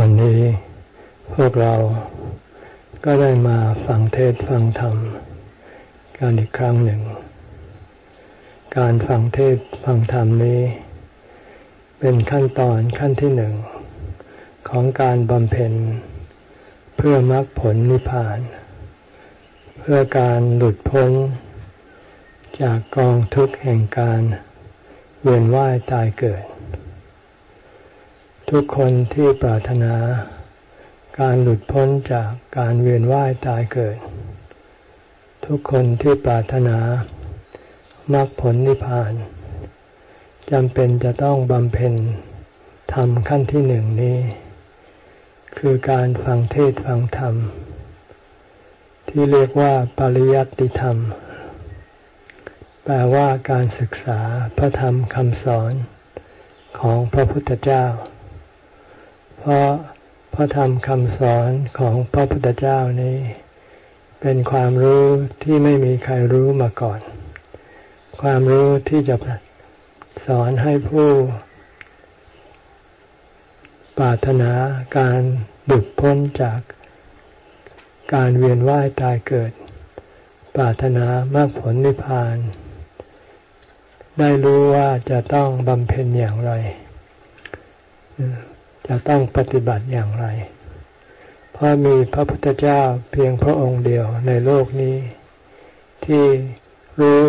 วันนี้พวกเราก็ได้มาฟังเทศฟังธรรมกันอีกครั้งหนึ่ง การฟังเทศฟังธรรมนี้ เป็นขั้นตอนขั้นที่หนึ่ง ของการบำเพ็ญ เพื่อมรรคผลนิพพาน เพื่อการหลุดพ้น จากกองทุกข์แห่งการเวียนว่ายตายเกิด ทุกคนที่ปรารถนา การหลุดพ้นจากการเวียนว่ายตายเกิด ทุกคนที่ปรารถนามรรคผลนิพพานจำเป็นจะต้องบำเพ็ญทำขั้นที่หนึ่งนี้ คือการฟังเทศฟังธรรม ที่เรียกว่าปริยัติธรรม แปลว่าการศึกษาพระธรรมคำสอนของพระพุทธเจ้า เพราะพระธรรมคำสอนของพระพุทธเจ้านี้ เป็นความรู้ที่ไม่มีใครรู้มาก่อน ความรู้ที่จะสอนให้ผู้ปรารถนาการดุดพ้นจากการเวียนว่ายตายเกิด ปรารถนามรรคผลนิพพาน ได้รู้ว่าจะต้องบำเพ็ญอย่างไร จะต้องปฏิบัติอย่างไร เพราะมีพระพุทธเจ้าเพียงพระองค์เดียวในโลกนี้ ที่รู้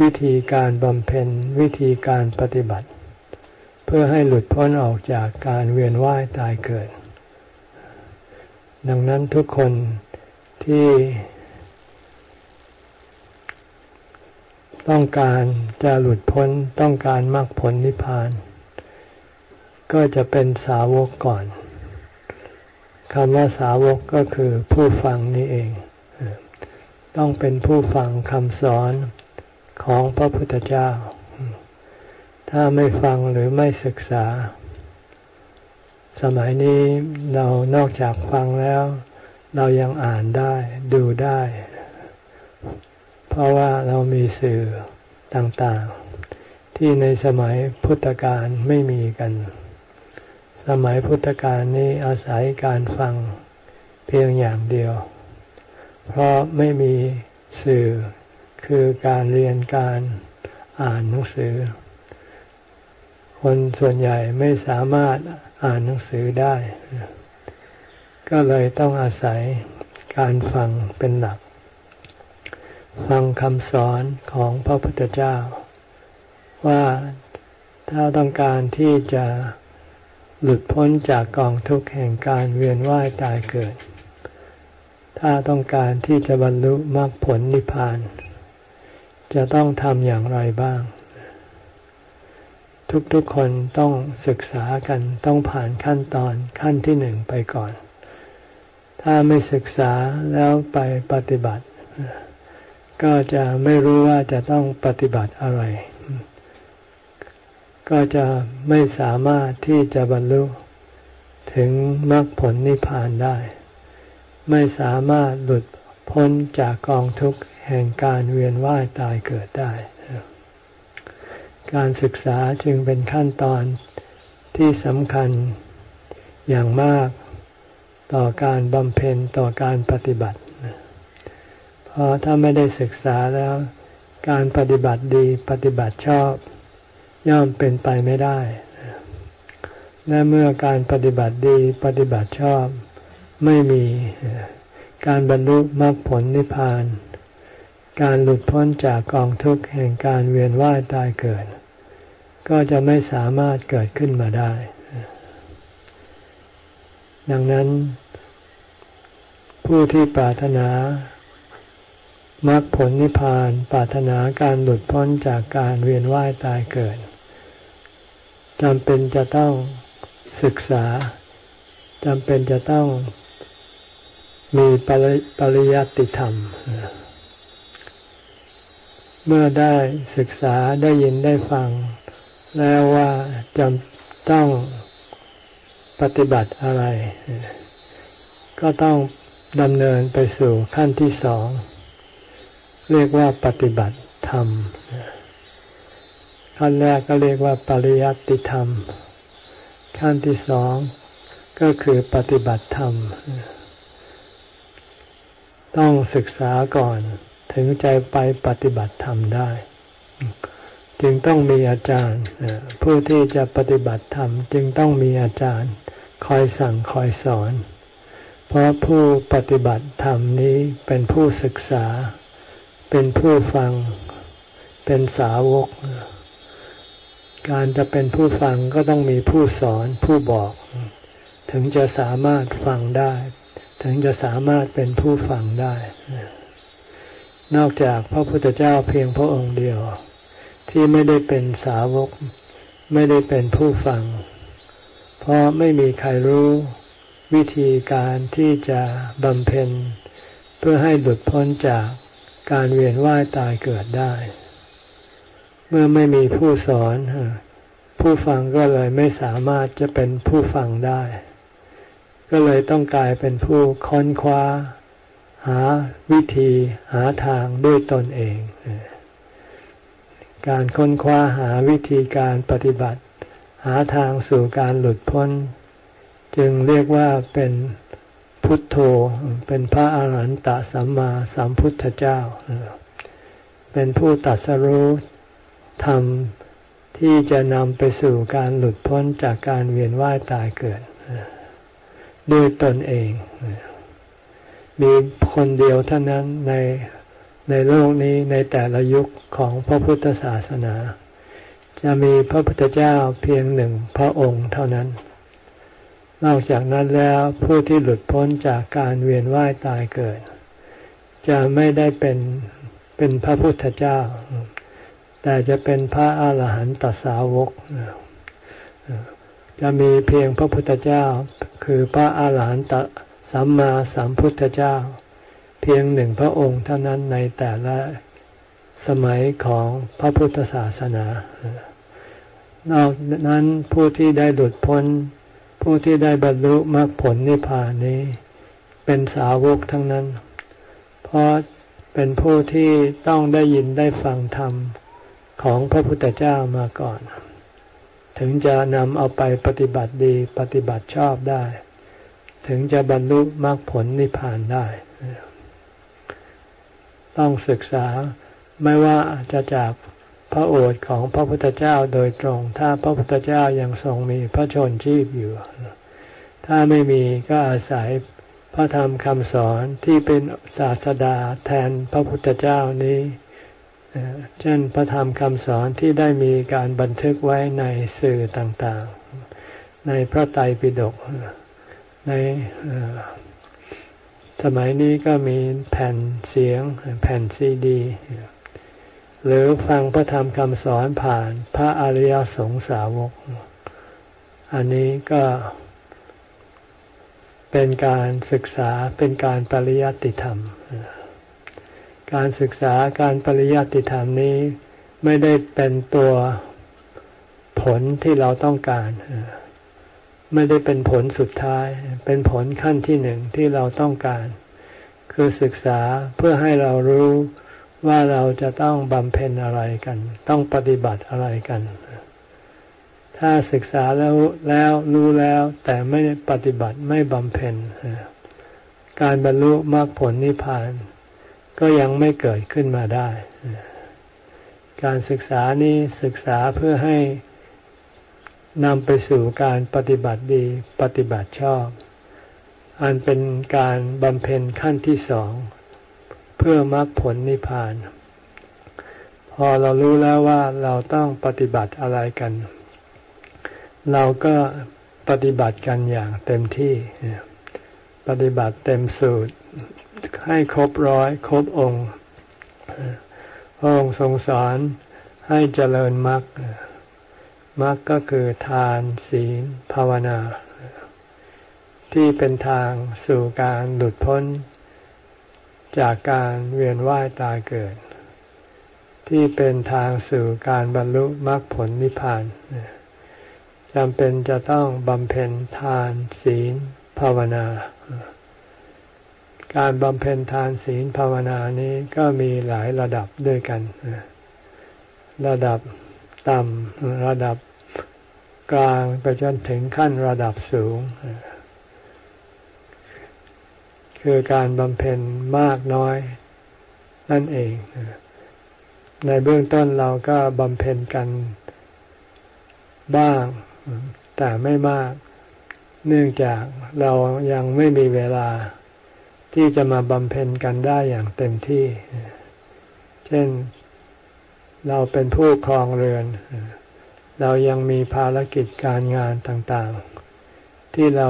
วิธีการบำเพ็ญวิธีการปฏิบัติ เพื่อให้หลุดพ้นออกจากการเวียนว่ายตายเกิด ดังนั้นทุกคนที่ต้องการจะหลุดพ้นต้องการมรรคผลนิพพาน ก็จะเป็นสาวกก่อนคำว่าสาวกก็คือผู้ฟังนี่เอง ต้องเป็นผู้ฟังคำสอนของพระพุทธเจ้า ถ้าไม่ฟังหรือไม่ศึกษา สมัยนี้เรานอกจากฟังแล้ว เรายังอ่านได้ดูได้ เพราะว่าเรามีสื่อต่างๆ ที่ในสมัยพุทธกาลไม่มีกัน สมัยพุทธกาลนี้อาศัยการฟังเพียงอย่างเดียว เพราะไม่มีสื่อคือการเรียนการอ่านหนังสือ คนส่วนใหญ่ไม่สามารถอ่านหนังสือได้ ก็เลยต้องอาศัยการฟังเป็นหลัก ฟังคำสอนของพระพุทธเจ้า ว่าถ้าต้องการที่จะ หลุดพ้นจากกองทุกข์แห่งการเวียนว่ายตายเกิด ถ้าต้องการที่จะบรรลุมรรคผลนิพพาน จะต้องทำอย่างไรบ้าง ทุกๆคนต้องศึกษากันต้องผ่านขั้นตอนขั้นที่หนึ่งไปก่อน ถ้าไม่ศึกษาแล้วไปปฏิบัติ ก็จะไม่รู้ว่าจะต้องปฏิบัติอะไร ก็จะไม่สามารถที่จะบรรลุถึงมรรคผลนิพพานได้ ไม่สามารถหลุดพ้นจากกองทุกข์แห่งการเวียนว่ายตายเกิดได้ การศึกษาจึงเป็นขั้นตอนที่สำคัญอย่างมากต่อการบำเพ็ญต่อการปฏิบัติ เพราะถ้าไม่ได้ศึกษาแล้ว การปฏิบัติดีปฏิบัติชอบ ย่อมเป็นไปไม่ได้ และเมื่อการปฏิบัติดีปฏิบัติชอบไม่มีการบรรลุมรรคผลนิพพาน การหลุดพ้นจากกองทุกข์แห่งการเวียนว่ายตายเกิด ก็จะไม่สามารถเกิดขึ้นมาได้ ดังนั้น ผู้ที่ปรารถนามรรคผลนิพพาน ปรารถนาการหลุดพ้นจากการเวียนว่ายตายเกิด จำเป็นจะต้องศึกษาจำเป็นจะต้องมีปริยัติธรรม เมื่อได้ศึกษาได้ยินได้ฟัง แล้วว่าจำต้องปฏิบัติอะไร ก็ต้องดำเนินไปสู่ขั้นที่สอง เรียกว่าปฏิบัติธรรม ขั้นแรกก็เรียกว่าปริยัติธรรม ขั้นที่สองก็คือปฏิบัติธรรม ต้องศึกษาก่อนถึงใจไปปฏิบัติธรรมได้ จึงต้องมีอาจารย์ผู้ที่จะปฏิบัติธรรม จึงต้องมีอาจารย์ คอยสั่งคอยสอน เพราะผู้ปฏิบัติธรรมนี้เป็นผู้ศึกษา เป็นผู้ฟัง เป็นสาวก การจะเป็นผู้ฟังก็ต้องมีผู้สอนผู้บอก ถึงจะสามารถฟังได้ ถึงจะสามารถเป็นผู้ฟังได้ นอกจากพระพุทธเจ้าเพียงพระองค์เดียว ที่ไม่ได้เป็นสาวก ไม่ได้เป็นผู้ฟัง เพราะไม่มีใครรู้วิธีการที่จะบำเพ็ญ เพื่อให้หลุดพ้นจากการเวียนว่ายตายเกิดได้ เมื่อไม่มีผู้สอนผู้ฟังก็เลยไม่สามารถจะเป็นผู้ฟังได้ ก็เลยต้องกลายเป็นผู้ค้นคว้า หาวิธีหาทางด้วยตนเอง การค้นคว้าหาวิธีการปฏิบัติ หาทางสู่การหลุดพ้น จึงเรียกว่าเป็นพุทโธ เป็นพระอาหารหันตสัมมาสัมพุทธเจ้า เป็นผู้ตัดสรู้ ธรรมที่จะนำไปสู่การหลุดพ้นจากการเวียนว่ายตายเกิด ด้วยตนเอง มีคนเดียวเท่านั้นในในโลกนี้ในแต่ละยุคของพระพุทธศาสนา จะมีพระพุทธเจ้าเพียงหนึ่งพระองค์เท่านั้น นอกจากนั้นแล้วผู้ที่หลุดพ้นจากการเวียนว่ายตายเกิด จะไม่ได้เป็นเป็นพระพุทธเจ้า แต่จะเป็นพระอาหารหันตสาวก จะมีเพียงพระพุทธเจ้า คือพระอาหารหันตสัมมาสัมพุทธเจ้า เพียงหนึ่งพระองค์เท่านั้นในแต่ละสมัยของพระพุทธศาสนา นอกนั้นผู้ที่ได้หลุดพ้น ผู้ที่ได้บรรลุมรรคผลนิพพานนี้ เป็นสาวกทั้งนั้น เพราะเป็นผู้ที่ต้องได้ยินได้ฟังธรรม ของพระพุทธเจ้ามาก่อน ถึงจะนำเอาไปปฏิบัติดีปฏิบัติชอบได้ ถึงจะบรรลุมรรคผลนิพพานได้ ต้องศึกษาไม่ว่าจะจากพระโอษฐ์ของพระพุทธเจ้าโดยตรง ถ้าพระพุทธเจ้ายังทรงมีพระชนชีพอยู่ ถ้าไม่มีก็อาศัยพระธรรมคำสอนที่เป็นศาสดาแทนพระพุทธเจ้านี้ เช่นพระธรรมคำสอนที่ได้มีการบันทึกไว้ในสื่อต่างๆ ในพระไตรปิฎกในสมัยนี้ก็มีแผ่นเสียงแผ่นซีดี หรือฟังพระธรรมคำสอนผ่านพระอริยสงสาวก อันนี้ก็เป็นการศึกษาเป็นการปริยัติธรรม การศึกษาการปริยัติธรรมนี้ไม่ได้เป็นตัวผลที่เราต้องการ ไม่ได้เป็นผลสุดท้าย เป็นผลขั้นที่หนึ่งที่เราต้องการ คือศึกษาเพื่อให้เรารู้ว่าเราจะต้องบำเพ็ญอะไรกัน ต้องปฏิบัติอะไรกัน ถ้าศึกษาแล้วแล้วรู้แล้ว แต่ไม่ปฏิบัติไม่บำเพ็ญการบรรลุมรรคผลนิพพาน ก็ยังไม่เกิดขึ้นมาได้ การศึกษานี้ศึกษาเพื่อให้นำไปสู่การปฏิบัติดีปฏิบัติชอบ อันเป็นการบำเพ็ญขั้นที่สอง เพื่อมรรคผลนิพพาน พอเรารู้แล้วว่าเราต้องปฏิบัติอะไรกัน เราก็ปฏิบัติกันอย่างเต็มที่ ปฏิบัติเต็มสูตร ให้ครบร้อยครบองค์พระองค์ทรงสอนให้เจริญมรรคมรรคก็คือทานศีลภาวนา ที่เป็นทางสู่การหลุดพ้น จากการเวียนว่ายตายเกิด ที่เป็นทางสู่การบรรลุมรรคผลนิพพานจำเป็นจะต้องบำเพ็ญทานศีลภาวนา การบำเพ็ญทานศีลภาวนานี้ก็มีหลายระดับด้วยกัน ระดับต่ำระดับกลางไปจนถึงขั้นระดับสูง คือการบำเพ็ญมากน้อยนั่นเอง ในเบื้องต้นเราก็บำเพ็ญกันบ้าง แต่ไม่มาก เนื่องจากเรายังไม่มีเวลา ที่จะมาบำเพ็ญกันได้อย่างเต็มที่ เช่นเราเป็นผู้ครองเรือน เรายังมีภารกิจการงานต่างๆ ที่เรา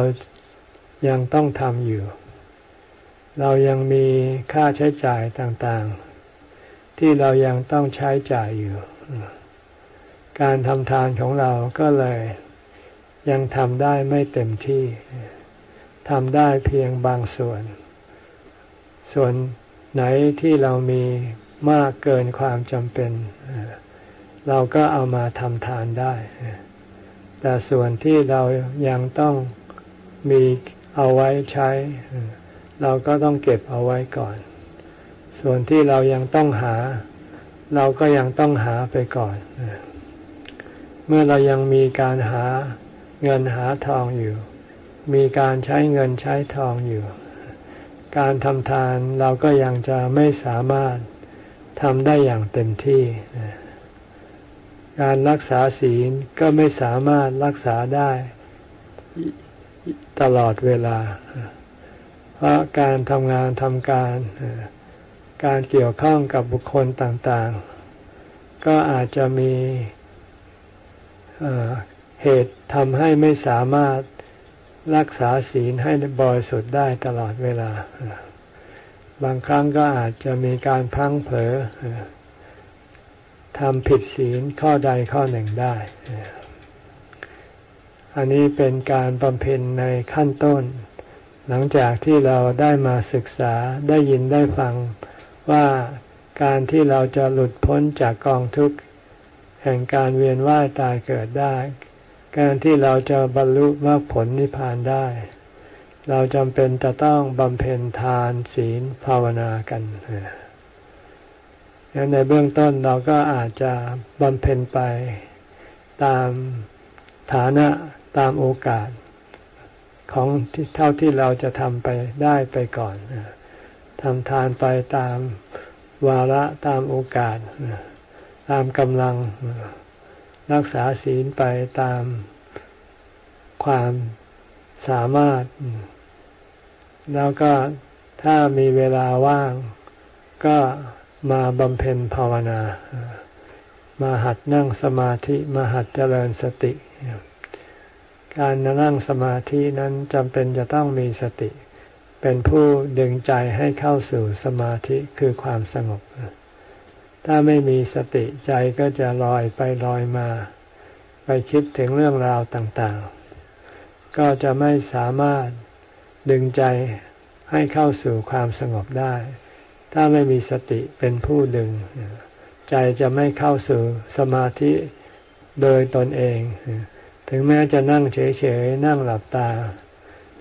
ยังต้องทำอยู่ เรายังมีค่าใช้จ่ายต่างๆ ที่เรายังต้องใช้จ่ายอยู่ การทำทานของเราก็เลยยังทำได้ไม่เต็มที่ทำได้เพียงบางส่วน ส่วนไหนที่เรามีมากเกินความจำเป็น เราก็เอามาทำทานได้ แต่ส่วนที่เรายังต้องมีเอาไว้ใช้ เราก็ต้องเก็บเอาไว้ก่อน ส่วนที่เรายังต้องหา เราก็ยังต้องหาไปก่อน เมื่อเรายังมีการหาเงินหาทองอยู่ มีการใช้เงินใช้ทองอยู่ การทำทานเราก็ยังจะไม่สามารถทำได้อย่างเต็มที่ การรักษาศีลก็ไม่สามารถรักษาได้ตลอดเวลา เพราะการทำงานทำการ การเกี่ยวข้องกับบุคคลต่างๆ ก็อาจจะมีเหตุทำให้ไม่สามารถ รักษาศีลให้บริสุทธิ์ได้ตลอดเวลา บางครั้งก็อาจจะมีการพังเผลอทำผิดศีลข้อใดข้อหนึ่งได้ อันนี้เป็นการบำเพ็ญในขั้นต้น หลังจากที่เราได้มาศึกษาได้ยินได้ฟังว่าการที่เราจะหลุดพ้นจากกองทุกข์แห่งการเวียนว่ายตายเกิดได้ การที่เราจะบรรลุมรรคผลนิพพานได้ เราจำเป็นจะต้องบำเพ็ญทานศีลภาวนากันดังในเบื้องต้นเราก็อาจจะบำเพ็ญไปตามฐานะตามโอกาสของเท่าที่เราจะทำไปได้ไปก่อนทำทานไปตามวาระตามโอกาส ตามกำลัง รักษาศีลไปตามความสามารถ แล้วก็ถ้ามีเวลาว่าง ก็มาบำเพ็ญภาวนา มาหัดนั่งสมาธิมาหัดเจริญสติ การนั่งสมาธินั้นจำเป็นจะต้องมีสติ เป็นผู้ดึงใจให้เข้าสู่สมาธิคือความสงบ ถ้าไม่มีสติใจก็จะลอยไปลอยมา ไปคิดถึงเรื่องราวต่างๆ ก็จะไม่สามารถดึงใจให้เข้าสู่ความสงบได้ ถ้าไม่มีสติเป็นผู้ดึง ใจจะไม่เข้าสู่สมาธิโดยตนเอง ถึงแม้จะนั่งเฉยๆ นั่งหลับตา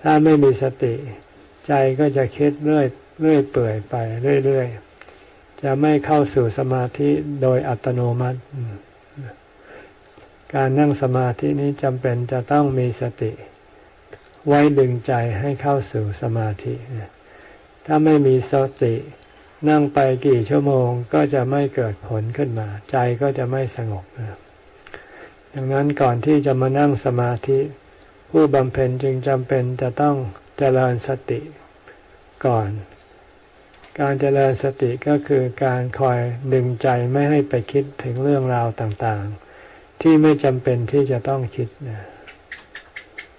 ถ้าไม่มีสติ ใจก็จะคิดเรื่อยเรื่อยเปื่อยไปเรื่อยๆ จะไม่เข้าสู่สมาธิโดยอัตโนมัติ การนั่งสมาธินี้จำเป็นจะต้องมีสติ ไว้ดึงใจให้เข้าสู่สมาธิ ถ้าไม่มีสตินั่งไปกี่ชั่วโมงก็จะไม่เกิดผลขึ้นมา ใจก็จะไม่สงบดังนั้นก่อนที่จะมานั่งสมาธิ ผู้บำเพ็ญจึงจำเป็นจะต้องเจริญสติก่อน การเจริญสติก็คือการคอยดึงใจไม่ให้ไปคิดถึงเรื่องราวต่างๆ ที่ไม่จำเป็นที่จะต้องคิดนะ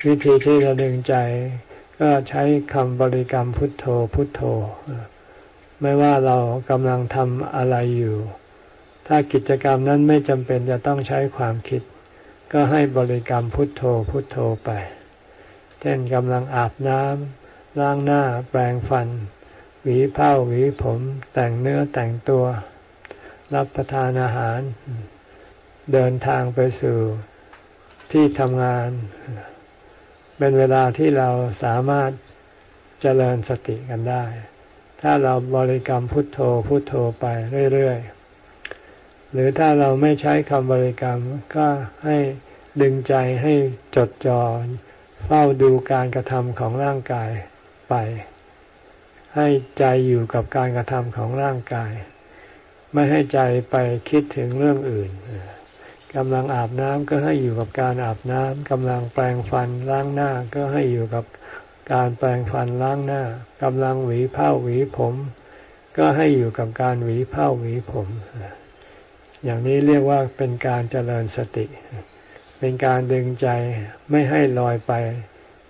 วิธีที่จะดึงใจ ก็ใช้คำบริกรรมพุทโธพุทโธ ไม่ว่าเรากำลังทำอะไรอยู่ ถ้ากิจกรรมนั้นไม่จำเป็นจะต้องใช้ความคิด ก็ให้บริกรรมพุทโธพุทโธไป เช่นกำลังอาบน้ำล้างหน้าแปรงฟัน หวีผ้าหวีผม แต่งเนื้อแต่งตัว รับประทานอาหาร เดินทางไปสู่ที่ทำงาน เป็นเวลาที่เราสามารถเจริญสติกันได้ ถ้าเราบริกรรมพุทโธพุทโธไปเรื่อยๆ หรือถ้าเราไม่ใช้คำบริกรรมก็ให้ดึงใจให้จดจอ่อเฝ้าดูการกระทำของร่างกายไป ให้ใจอยู่กับการกระทำของร่างกาย ไม่ให้ใจไปคิดถึงเรื่องอื่นกำลังอาบน้ำก็ให้อยู่กับการอาบน้ำกำลังแปรงฟันล้างหน้าก็ให้อยู่กับการแปรงฟันล้างหน้ากำลังหวีผ้าหวีผม ก็ให้อยู่กับการหวีผ้าหวีผม อย่างนี้เรียกว่าเป็นการเจริญสติ เป็นการดึงใจไม่ให้ลอยไป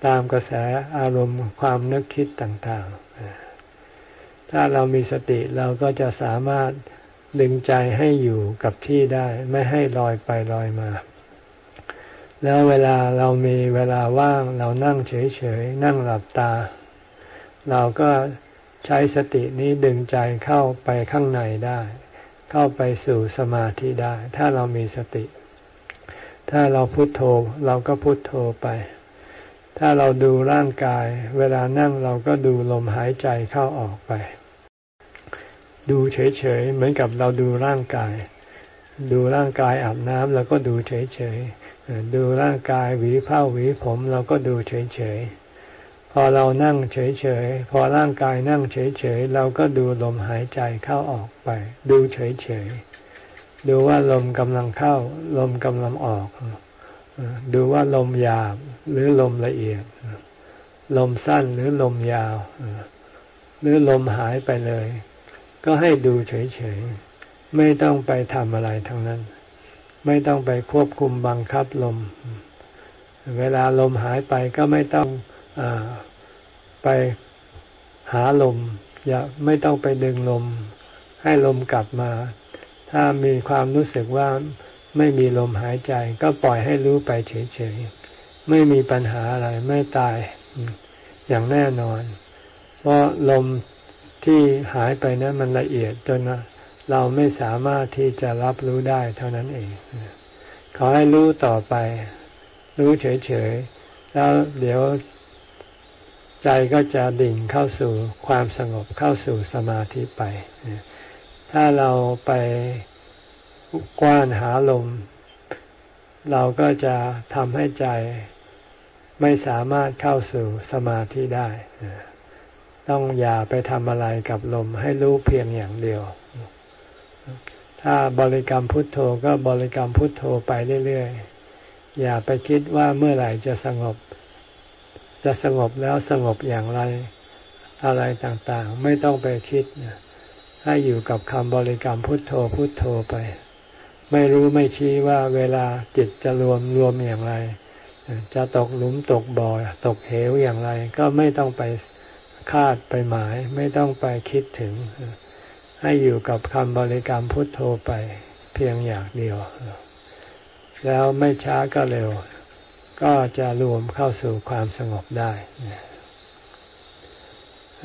ตามกระแสอารมณ์ความนึกคิดต่างๆ ถ้าเรามีสติเราก็จะสามารถดึงใจให้อยู่กับที่ได้ ไม่ให้ลอยไปลอยมา แล้วเวลาเรามีเวลาว่างเรานั่งเฉยๆ นั่งหลับตา เราก็ใช้สตินี้ดึงใจเข้าไปข้างในได้ เข้าไปสู่สมาธิได้ ถ้าเรามีสติ ถ้าเราพุโทโธเราก็พุโทโธไป ถ้าเราดูร่างกาย เวลานั่งเราก็ดูลมหายใจเข้าออกไป ดูเฉยๆเหมือนกับเราดูร่างกาย ดูร่างกายอาบน้ำเราก็ดูเฉยๆดูร่างกายหวีผ้าหวีผมเราก็ดูเฉยๆพอเรานั่งเฉยๆพอร่างกายนั่งเฉยๆเราก็ดูลมหายใจเข้าออกไป ดูเฉยๆดูว่าลมกำลังเข้า ลมกำลังออกดูว่าลมหยาบหรือลมละเอียด ลมสั้นหรือลมยาว หรือลมหายไปเลย ก็ให้ดูเฉยๆ ไม่ต้องไปทำอะไรทั้งนั้น ไม่ต้องไปควบคุมบังคับลม เวลาลมหายไปก็ไม่ต้องอไปหาลม อย่าไม่ต้องไปดึงลม ให้ลมกลับมา ถ้ามีความรู้สึกว่าไม่มีลมหายใจ ก็ปล่อยให้รู้ไปเฉยๆ ไม่มีปัญหาอะไรไม่ตายอย่างแน่นอน เพราะลม ที่หายไปนั้นมันละเอียดจนเราไม่สามารถที่จะรับรู้ได้เท่านั้นเอง ขอให้รู้ต่อไป รู้เฉยๆ แล้วเดี๋ยวใจก็จะดิ่งเข้าสู่ความสงบเข้าสู่สมาธิไป ถ้าเราไปกว้านหาลม เราก็จะทำให้ใจไม่สามารถเข้าสู่สมาธิได้ ต้องอย่าไปทำอะไรกับลมให้รู้เพียงอย่างเดียว ถ้าบริกรรมพุทโธก็บริกรรมพุทโธไปเรื่อยๆ อย่าไปคิดว่าเมื่อไหร่จะสงบ จะสงบแล้วสงบอย่างไรอะไรต่างๆ ไม่ต้องไปคิดให้อยู่กับคำบริกรรมพุทโธพุทโธไป ไม่รู้ไม่ชี้ว่าเวลาจิตจะรวมรวมอย่างไร จะตกหลุมตกบ่อตกเหวอย่างไร ก็ไม่ต้องไป คาดไปหมาย ไม่ต้องไปคิดถึง ให้อยู่กับคำบริกรรมพุทโธไปเพียงอย่างเดียว แล้วไม่ช้าก็เร็ว ก็จะรวมเข้าสู่ความสงบได้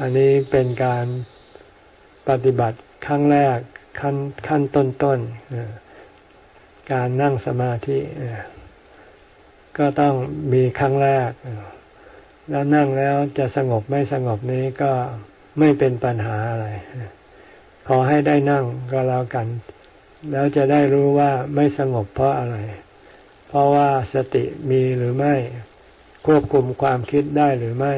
อันนี้เป็นการปฏิบัติครั้งแรกขั้นขั้นต้นต้นการนั่งสมาธิก็ต้องมีครั้งแรก แล้วนั่งแล้วจะสงบไม่สงบนี้ก็ไม่เป็นปัญหาอะไร ขอให้ได้นั่งก็แล้วกัน แล้วจะได้รู้ว่าไม่สงบเพราะอะไร เพราะว่าสติมีหรือไม่ ควบคุมความคิดได้หรือไม่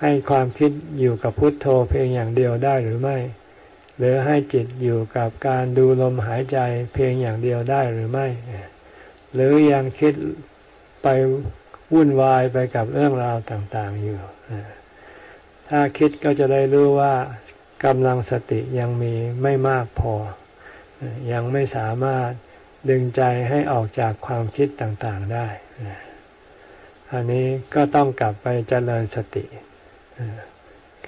ให้ความคิดอยู่กับพุทโธเพียงอย่างเดียวได้หรือไม่ หรือให้จิตอยู่กับการดูลมหายใจเพียงอย่างเดียวได้หรือไม่ หรือยังคิดไป วุ่นวายไปกับเรื่องราวต่างๆอยู่ ถ้าคิดก็จะได้รู้ว่ากำลังสติยังมีไม่มากพอ ยังไม่สามารถดึงใจให้ออกจากความคิดต่างๆได้ อันนี้ก็ต้องกลับไปเจริญสติ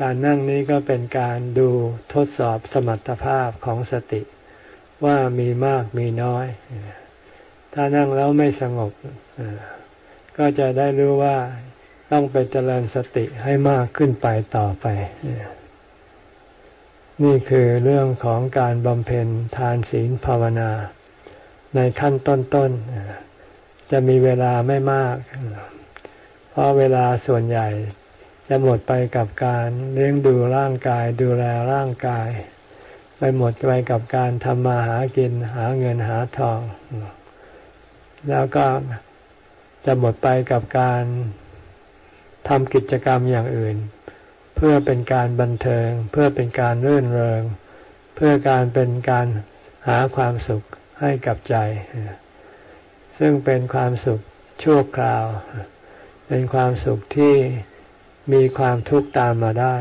การนั่งนี้ก็เป็นการดูทดสอบสมรรถภาพของสติว่ามีมากมีน้อย ถ้านั่งแล้วไม่สงบ ก็จะได้รู้ว่าต้องไปเจริญสติให้มากขึ้นไปต่อไป นี่คือเรื่องของการบำเพ็ญทานศีลภาวนา ในขั้นต้นๆจะมีเวลาไม่มาก เพราะเวลาส่วนใหญ่จะหมดไปกับการเลี้ยงดูร่างกาย ดูแลร่างกาย ไปหมดไปกับการทำมาหากินหาเงินหาทอง แล้วก็ จะหมดไปกับการทำกิจกรรมอย่างอื่น เพื่อเป็นการบันเทิง เพื่อเป็นการเรื่นเริง เพื่อการเป็นการหาความสุขให้กับใจ ซึ่งเป็นความสุขชั่วคราว เป็นความสุขที่มีความทุกข์ตามมาได้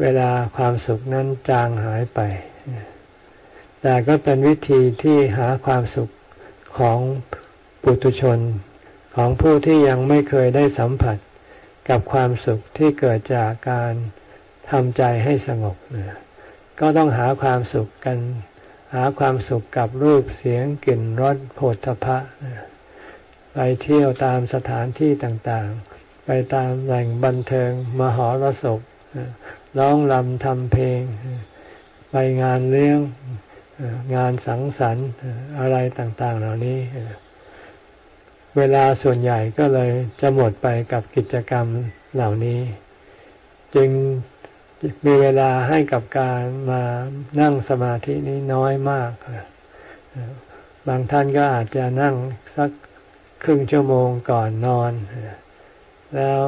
เวลาความสุขนั้นจางหายไป แต่ก็เป็นวิธีที่หาความสุขของปุถุชน ของผู้ที่ยังไม่เคยได้สัมผัสกับความสุขที่เกิดจากการทำใจให้สงบก็ต้องหาความสุขกัน หาความสุขกับรูปเสียงกลิ่นรสโผฏฐะไปเที่ยวตามสถานที่ต่างๆ ไปตามแหล่งบันเทิง มหรสพร้องรำทำเพลง ไปงานเลี้ยงงานสังสรรค์อะไรต่างๆ เหล่านี้ เวลาส่วนใหญ่ก็เลยจะหมดไปกับกิจกรรมเหล่านี้ จึงมีเวลาให้กับการมานั่งสมาธินี้น้อยมาก บางท่านก็อาจจะนั่งสักครึ่งชั่วโมงก่อนนอน แล้ว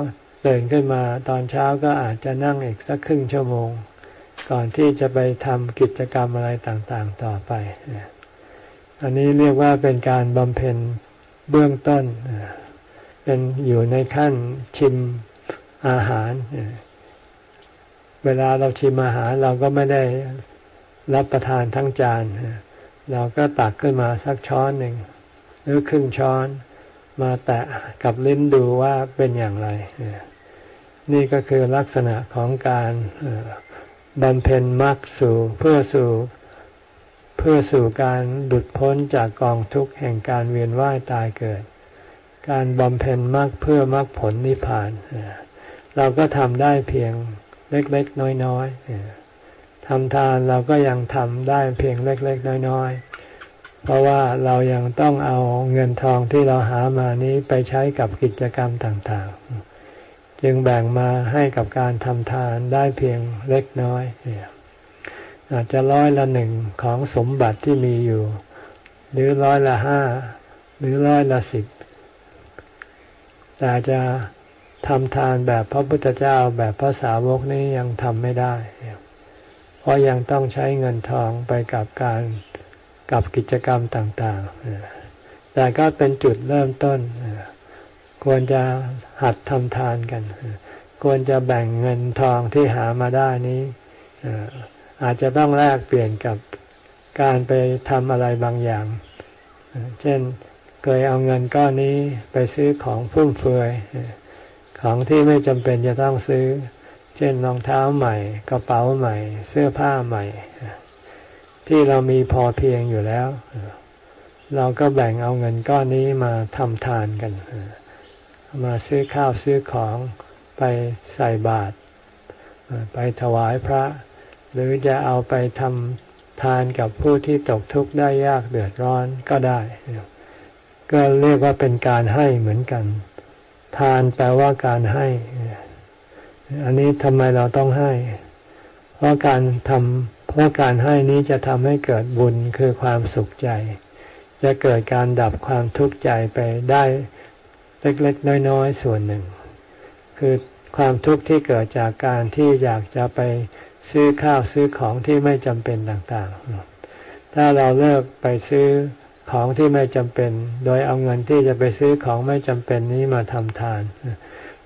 ตื่นขึ้นมาตอนเช้าก็อาจจะนั่งอีกสักครึ่งชั่วโมง ก่อนที่จะไปทำกิจกรรมอะไรต่างๆต่อไป อันนี้เรียกว่าเป็นการบำเพ็ญ เบื้องต้น เป็นอยู่ในขั้นชิมอาหาร เวลาเราชิมอาหารเราก็ไม่ได้รับประทานทั้งจาน เราก็ตักขึ้นมาสักช้อนหนึ่งหรือครึ่งช้อนมาแตะกับลิ้นดูว่าเป็นอย่างไร นี่ก็คือลักษณะของการบำเพ็ญมรรคสู่เพื่อสู่ เพื่อสู่การหลุดพ้นจากกองทุกข์แห่งการเวียนว่ายตายเกิด การบำเพ็ญมรรคเพื่อมรรคผลนิพพาน เราก็ทำได้เพียงเล็กๆน้อยๆทำทานเราก็ยังทำได้เพียงเล็กๆน้อยๆ เพราะว่าเรายังต้องเอาเงินทองที่เราหามานี้ไปใช้กับกิจกรรมต่างๆ จึงแบ่งมาให้กับการทำทานได้เพียงเล็กน้อยเนี่ย อาจจะร้อยละหนึ่งของสมบัติที่มีอยู่ หรือร้อยละห้าหรือร้อยละสิบแต่จะทำทานแบบพระพุทธเจ้าแบบพระสาวกนี้ยังทำไม่ได้ เพราะยังต้องใช้เงินทองไปกับการกับกิจกรรมต่างๆ แต่ก็เป็นจุดเริ่มต้น ควรจะหัดทำทานกัน ควรจะแบ่งเงินทองที่หามาได้นี้ อาจจะต้องแลกเปลี่ยนกับการไปทำอะไรบางอย่าง เช่นเคยเอาเงินก้อนนี้ไปซื้อของฟุ่มเฟือย ของที่ไม่จำเป็นจะต้องซื้อ เช่นรองเท้าใหม่ กระเป๋าใหม่ เสื้อผ้าใหม่ ที่เรามีพอเพียงอยู่แล้ว เราก็แบ่งเอาเงินก้อนนี้มาทำทานกัน มาซื้อข้าวซื้อของไปใส่บาตรไปถวายพระ หรือจะเอาไปทำทานกับผู้ที่ตกทุกข์ได้ยากเดือดร้อนก็ได้ ก็เรียกว่าเป็นการให้เหมือนกัน ทานแปลว่าการให้ อันนี้ทำไมเราต้องให้ เพราะการทำเพราะการให้นี้จะทำให้เกิดบุญคือความสุขใจ จะเกิดการดับความทุกข์ใจไปได้เล็กๆน้อยๆส่วนหนึ่ง คือความทุกข์ที่เกิดจากการที่อยากจะไป ซื้อข้าวซื้อของที่ไม่จำเป็นต่างๆ ถ้าเราเลิกไปซื้อของที่ไม่จำเป็น โดยเอาเงินที่จะไปซื้อของไม่จำเป็นนี้มาทำทาน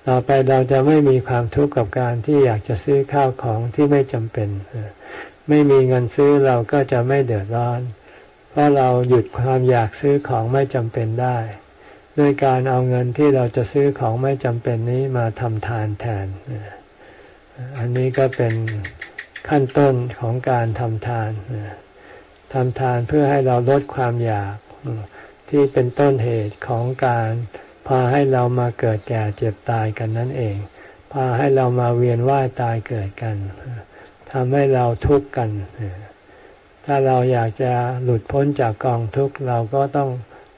ต่อไปเราจะไม่มีความทุกข์กับการที่อยากจะซื้อข้าวของที่ไม่จำเป็น ไม่มีเงินซื้อเราก็จะไม่เดือดร้อน เพราะเราหยุดความอยากซื้อของไม่จำเป็นได้ด้วยการเอาเงินที่เราจะซื้อของไม่จำเป็นนี้มาทำทานแทน อันนี้ก็เป็น ขั้นต้นของการทำทานทำทานเพื่อให้เราลดความอยาก ที่เป็นต้นเหตุของการพาให้เรามาเกิดแก่เจ็บตายกันนั่นเอง พาให้เรามาเวียนว่ายตายเกิดกันทำให้เราทุกข์กัน ถ้าเราอยากจะหลุดพ้นจากกองทุกข์เราก็ต้อง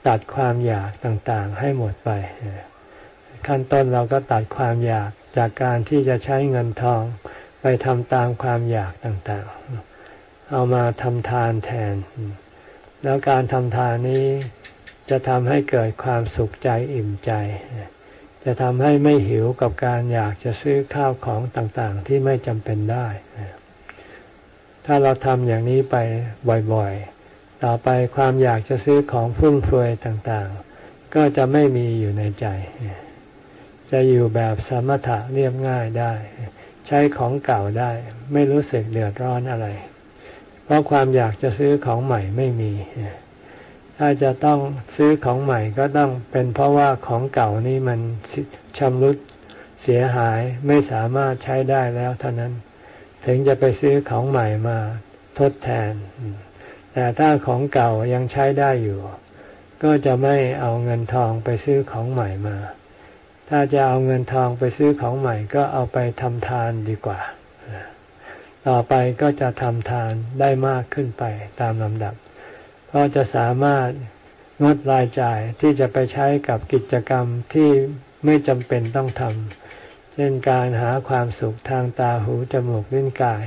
ตัดความอยากต่างๆ ให้หมดไป ขั้นต้นเราก็ตัดความอยากจากการที่จะใช้เงินทอง ไปทำตามความอยากต่างๆ เอามาทำทานแทน แล้วการทำทานนี้จะทำให้เกิดความสุขใจอิ่มใจ จะทำให้ไม่หิวกับการอยากจะซื้อข้าวของต่างๆ ที่ไม่จำเป็นได้ ถ้าเราทำอย่างนี้ไปบ่อยๆ ต่อไปความอยากจะซื้อของฟุ่มเฟือยต่างๆ ก็จะไม่มีอยู่ในใจ จะอยู่แบบสมถะเรียบง่ายได้ ใช้ของเก่าได้ ไม่รู้สึกเดือดร้อนอะไร เพราะความอยากจะซื้อของใหม่ไม่มี ถ้าจะต้องซื้อของใหม่ก็ต้องเป็นเพราะว่าของเก่านี่มันชำรุดเสียหายไม่สามารถใช้ได้แล้วเท่านั้น ถึงจะไปซื้อของใหม่มาทดแทน แต่ถ้าของเก่ายังใช้ได้อยู่ ก็จะไม่เอาเงินทองไปซื้อของใหม่มา ถ้าจะเอาเงินทองไปซื้อของใหม่ก็เอาไปทำทานดีกว่า ต่อไปก็จะทำทานได้มากขึ้นไปตามลำดับก็จะสามารถงดรายจ่ายที่จะไปใช้กับกิจกรรมที่ไม่จำเป็นต้องทำ เช่นการหาความสุขทางตาหูจมูกลิ้นกาย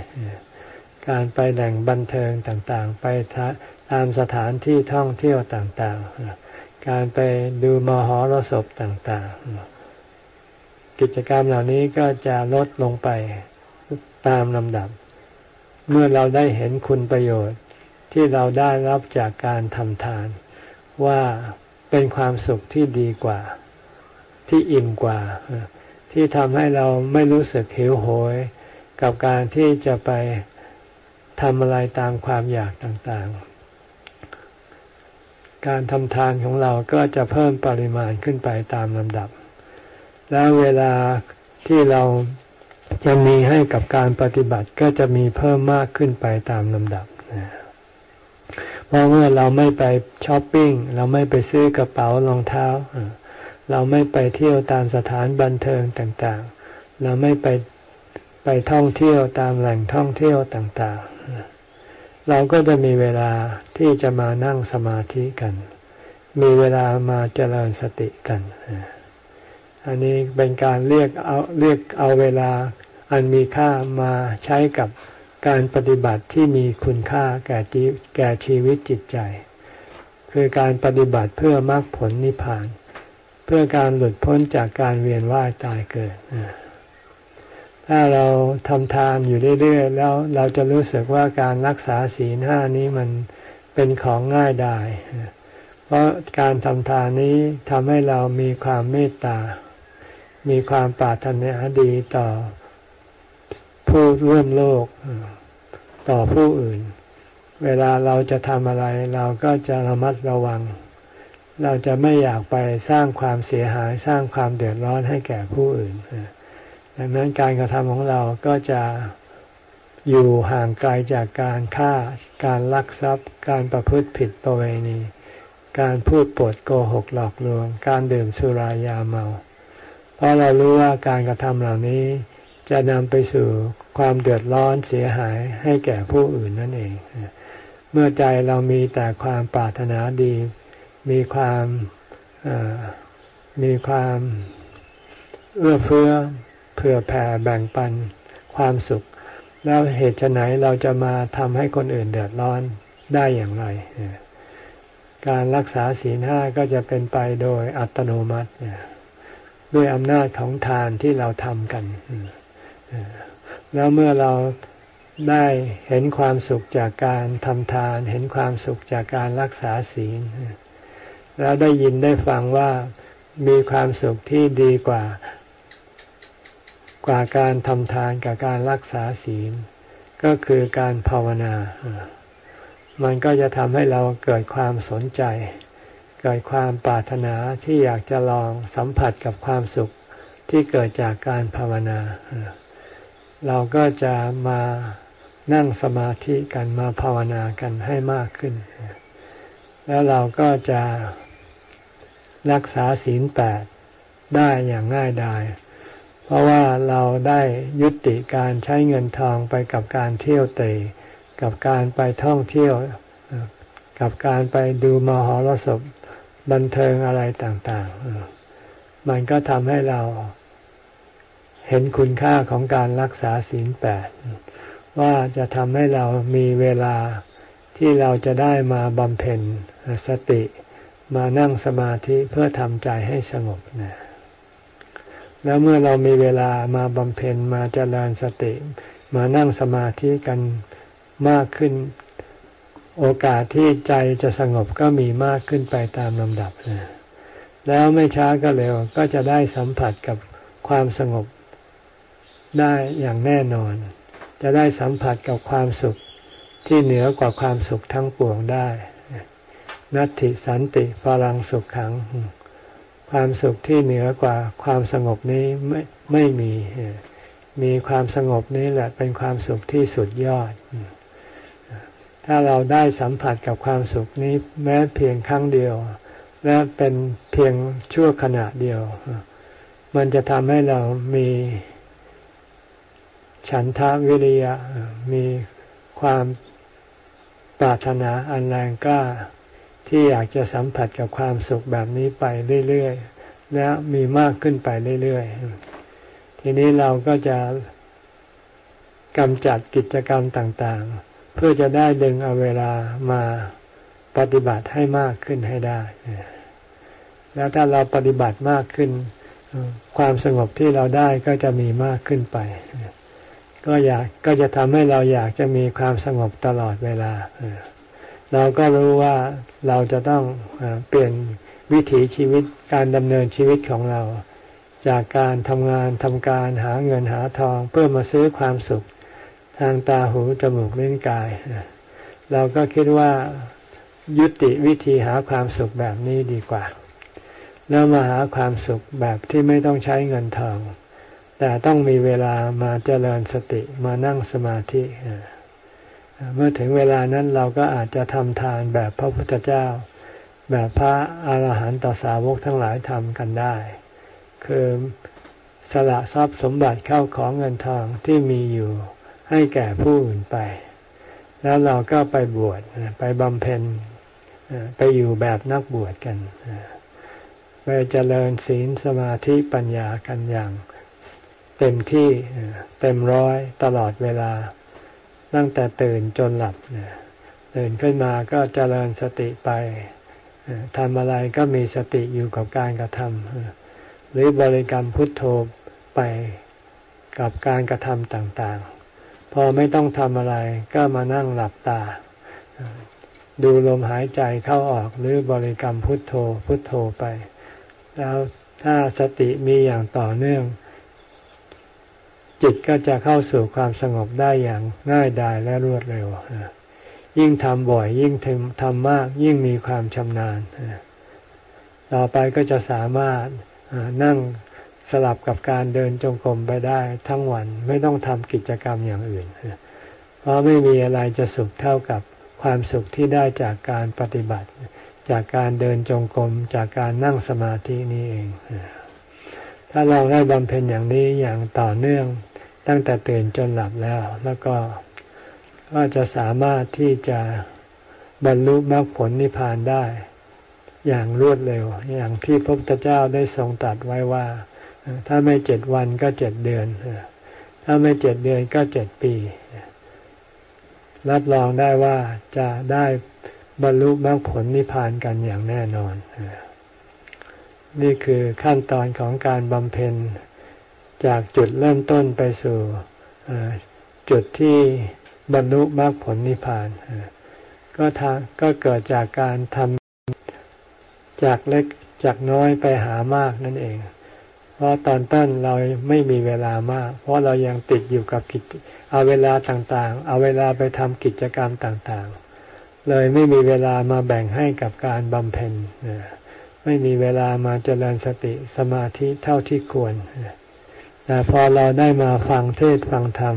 การไปแหล่งบันเทิงต่างๆ ไปตามสถานที่ท่องเที่ยวต่างๆ การไปดูมหรสพต่างๆ กิจกรรมเหล่านี้ก็จะลดลงไปตามลำดับ เมื่อเราได้เห็นคุณประโยชน์ที่เราได้รับจากการทำทาน ว่าเป็นความสุขที่ดีกว่า ที่อิ่มกว่า ที่ทำให้เราไม่รู้สึกหิวโหย กับการที่จะไปทำอะไรตามความอยากต่างๆ การทำทานของเราก็จะเพิ่มปริมาณขึ้นไปตามลำดับ แล้วเวลาที่เราจะมีให้กับการปฏิบัติก็จะมีเพิ่มมากขึ้นไปตามลำดับเพราะเมื่อเราไม่ไปช้อปปิ้ง เราไม่ไปซื้อกระเป๋ารองเท้า เราไม่ไปเที่ยวตามสถานบันเทิงต่างๆ เราไม่ไปไปท่องเที่ยวตามแหล่งท่องเที่ยวต่างๆ เราก็จะมีเวลาที่จะมานั่งสมาธิกัน มีเวลามาเจริญสติกัน อันนี้เป็นการเรียกเอาเรียกเอาเวลาอันมีค่ามาใช้กับการปฏิบัติที่มีคุณค่าแก่แก่ชีวิตจิตใจ คือการปฏิบัติเพื่อมรรคผลนิพพาน เพื่อการหลุดพ้นจากการเวียนว่ายตายเกิดถ้าเราทำทานอยู่เรื่อยๆแล้วเราจะรู้สึกว่าการรักษาศีลห้านี้มันเป็นของง่ายดาย เพราะการทำทานนี้ทำให้เรามีความเมตตา มีความปรารถนาดีต่อผู้ร่วมโลกต่อผู้อื่น เวลาเราจะทำอะไร เราก็จะระมัดระวัง เราจะไม่อยากไปสร้างความเสียหายสร้างความเดือดร้อนให้แก่ผู้อื่นดังนั้นการกระทำของเราก็จะอยู่ห่างไกลจากการฆ่า การลักทรัพย์ การประพฤติผิดประเวณี การพูดปดโกหกหลอกลวง การดื่มสุรายาเมา เพราะเรารู้ว่าการกระทำเหล่านี้จะนำไปสู่ความเดือดร้อนเสียหายให้แก่ผู้อื่นนั่นเอง เมื่อใจเรามีแต่ความปรารถนาดี มีความมีความเอื้อเฟื้อเผื่อแผ่แบ่งปันความสุข แล้วเหตุไหนเราจะมาทำให้คนอื่นเดือดร้อนได้อย่างไร การรักษาศีลห้าก็จะเป็นไปโดยอัตโนมัติ ด้วยอำนาจของทานที่เราทำกัน แล้วเมื่อเราได้เห็นความสุขจากการทำทาน เห็นความสุขจากการรักษาศีล แล้วได้ยินได้ฟังว่ามีความสุขที่ดีกว่า กว่าการทำทานกับการรักษาศีล ก็คือการภาวนา มันก็จะทำให้เราเกิดความสนใจ เกิดความปรารถนาที่อยากจะลองสัมผัสกับความสุขที่เกิดจากการภาวนา เราก็จะมานั่งสมาธิกันมาภาวนากันให้มากขึ้น แล้วเราก็จะรักษาศีลแปดได้อย่างง่ายดาย เพราะว่าเราได้ยุติการใช้เงินทองไปกับการเที่ยวเตะกับการไปท่องเที่ยว กับการไปดูมหรสพ บันเทิงอะไรต่างๆ มันก็ทำให้เราเห็นคุณค่าของการรักษาศีลแปดว่าจะทำให้เรามีเวลาที่เราจะได้มาบำเพ็ญสติมานั่งสมาธิเพื่อทำใจให้สงบนะแล้วเมื่อเรามีเวลามาบำเพ็ญมาเจริญสติ มานั่งสมาธิกันมากขึ้น โอกาสที่ใจจะสงบก็มีมากขึ้นไปตามลำดับแล้วไม่ช้าก็เร็วก็จะได้สัมผัสกับความสงบได้อย่างแน่นอน จะได้สัมผัสกับความสุขที่เหนือกว่าความสุขทั้งปวงได้นัตติสันติพลังสุขขัง ความสุขที่เหนือกว่าความสงบนี้ไม่ไม่มี มีความสงบนี้แหละเป็นความสุขที่สุดยอด ถ้าเราได้สัมผัสกับความสุขนี้แม้เพียงครั้งเดียว และเป็นเพียงชั่วขณะเดียว มันจะทำให้เรามีฉันทะวิริยะมีความปรารถนาอันแรงกล้าที่อยากจะสัมผัสกับความสุขแบบนี้ไปเรื่อยๆ และมีมากขึ้นไปเรื่อยๆ ทีนี้เราก็จะกำจัดกิจกรรมต่างๆ เพื่อจะได้ดึงเอาเวลามาปฏิบัติให้มากขึ้นให้ได้ แล้วถ้าเราปฏิบัติมากขึ้น ความสงบที่เราได้ก็จะมีมากขึ้นไป ก็อยากก็จะทำให้เราอยากจะมีความสงบตลอดเวลา เราก็รู้ว่าเราจะต้องเปลี่ยนวิถีชีวิตการดำเนินชีวิตของเรา จากการทำงานทำการหาเงินหาทองเพื่อมาซื้อความสุข ทางตาหูจมูกเลิ้นกาย เราก็คิดว่ายุติวิธีหาความสุขแบบนี้ดีกว่า แล้วมาหาความสุขแบบที่ไม่ต้องใช้เงินทอง แต่ต้องมีเวลามาเจริญสติมานั่งสมาธิ เมื่อถึงเวลานั้นเราก็อาจจะทำทานแบบพระพุทธเจ้า แบบพระอาหารหันตสาวกทั้งหลายทำกันได้ คือสละทรัพย์สมบัติเข้าของเงินทองที่มีอยู่ ให้แก่ผู้อื่นไป แล้วเราก็ไปบวชไปบำเพ็ญไปอยู่แบบนักบวชกันไปเจริญศีลสมาธิปัญญากันอย่างเต็มที่เต็มร้อยตลอดเวลา ตั้งแต่ตื่นจนหลับตื่นขึ้นมาก็เจริญสติไปทำอะไรก็มีสติอยู่กับการกระทำหรือบริกรรมพุทโธไปกับการกระทำต่างๆ พอไม่ต้องทำอะไร ก็มานั่งหลับตา ดูลมหายใจเข้าออกหรือบริกรรมพุทโธพุทโธไป แล้วถ้าสติมีอย่างต่อเนื่อง จิตก็จะเข้าสู่ความสงบได้อย่างง่ายดายและรวดเร็ว ยิ่งทำบ่อย ยิ่งทำมาก ยิ่งมีความชำนาญ ต่อไปก็จะสามารถนั่ง สลับกับการเดินจงกรมไปได้ทั้งวันไม่ต้องทำกิจกรรมอย่างอื่น เพราะไม่มีอะไรจะสุขเท่ากับความสุขที่ได้จากการปฏิบัติ จากการเดินจงกรมจากการนั่งสมาธินี้เอง ถ้าเราได้บำเพ็ญอย่างนี้อย่างต่อเนื่องตั้งแต่ตื่นจนหลับแล้ว แล้วก็ก็จะสามารถที่จะบรรลุมรรคผลนิพพานได้ อย่างรวดเร็ว อย่างที่พระพุทธเจ้าได้ทรงตรัสไว้ว่า ถ้าไม่เจ็ดวันก็เจ็ดเดือน ถ้าไม่เจ็ดเดือนก็เจ็ดปี รับรองได้ว่าจะได้บรรลุมรรคผลนิพพานกันอย่างแน่นอน นี่คือขั้นตอนของการบำเพ็ญจากจุดเริ่มต้นไปสู่จุดที่บรรลุมรรคผลนิพพานก็ทางก็เกิดจากการทำจากเล็กจากน้อยไปหามากนั่นเอง เพราะตอนต้นเราไม่มีเวลามาก เพราะเรายังติดอยู่กับกิจ เอาเวลาต่างๆ เอาเวลาไปทำกิจกรรมต่างๆ เลยไม่มีเวลามาแบ่งให้กับการบำเพ็ญไม่มีเวลามาเจริญสติสมาธิเท่าที่ควรแต่พอเราได้มาฟังเทศฟังธรรม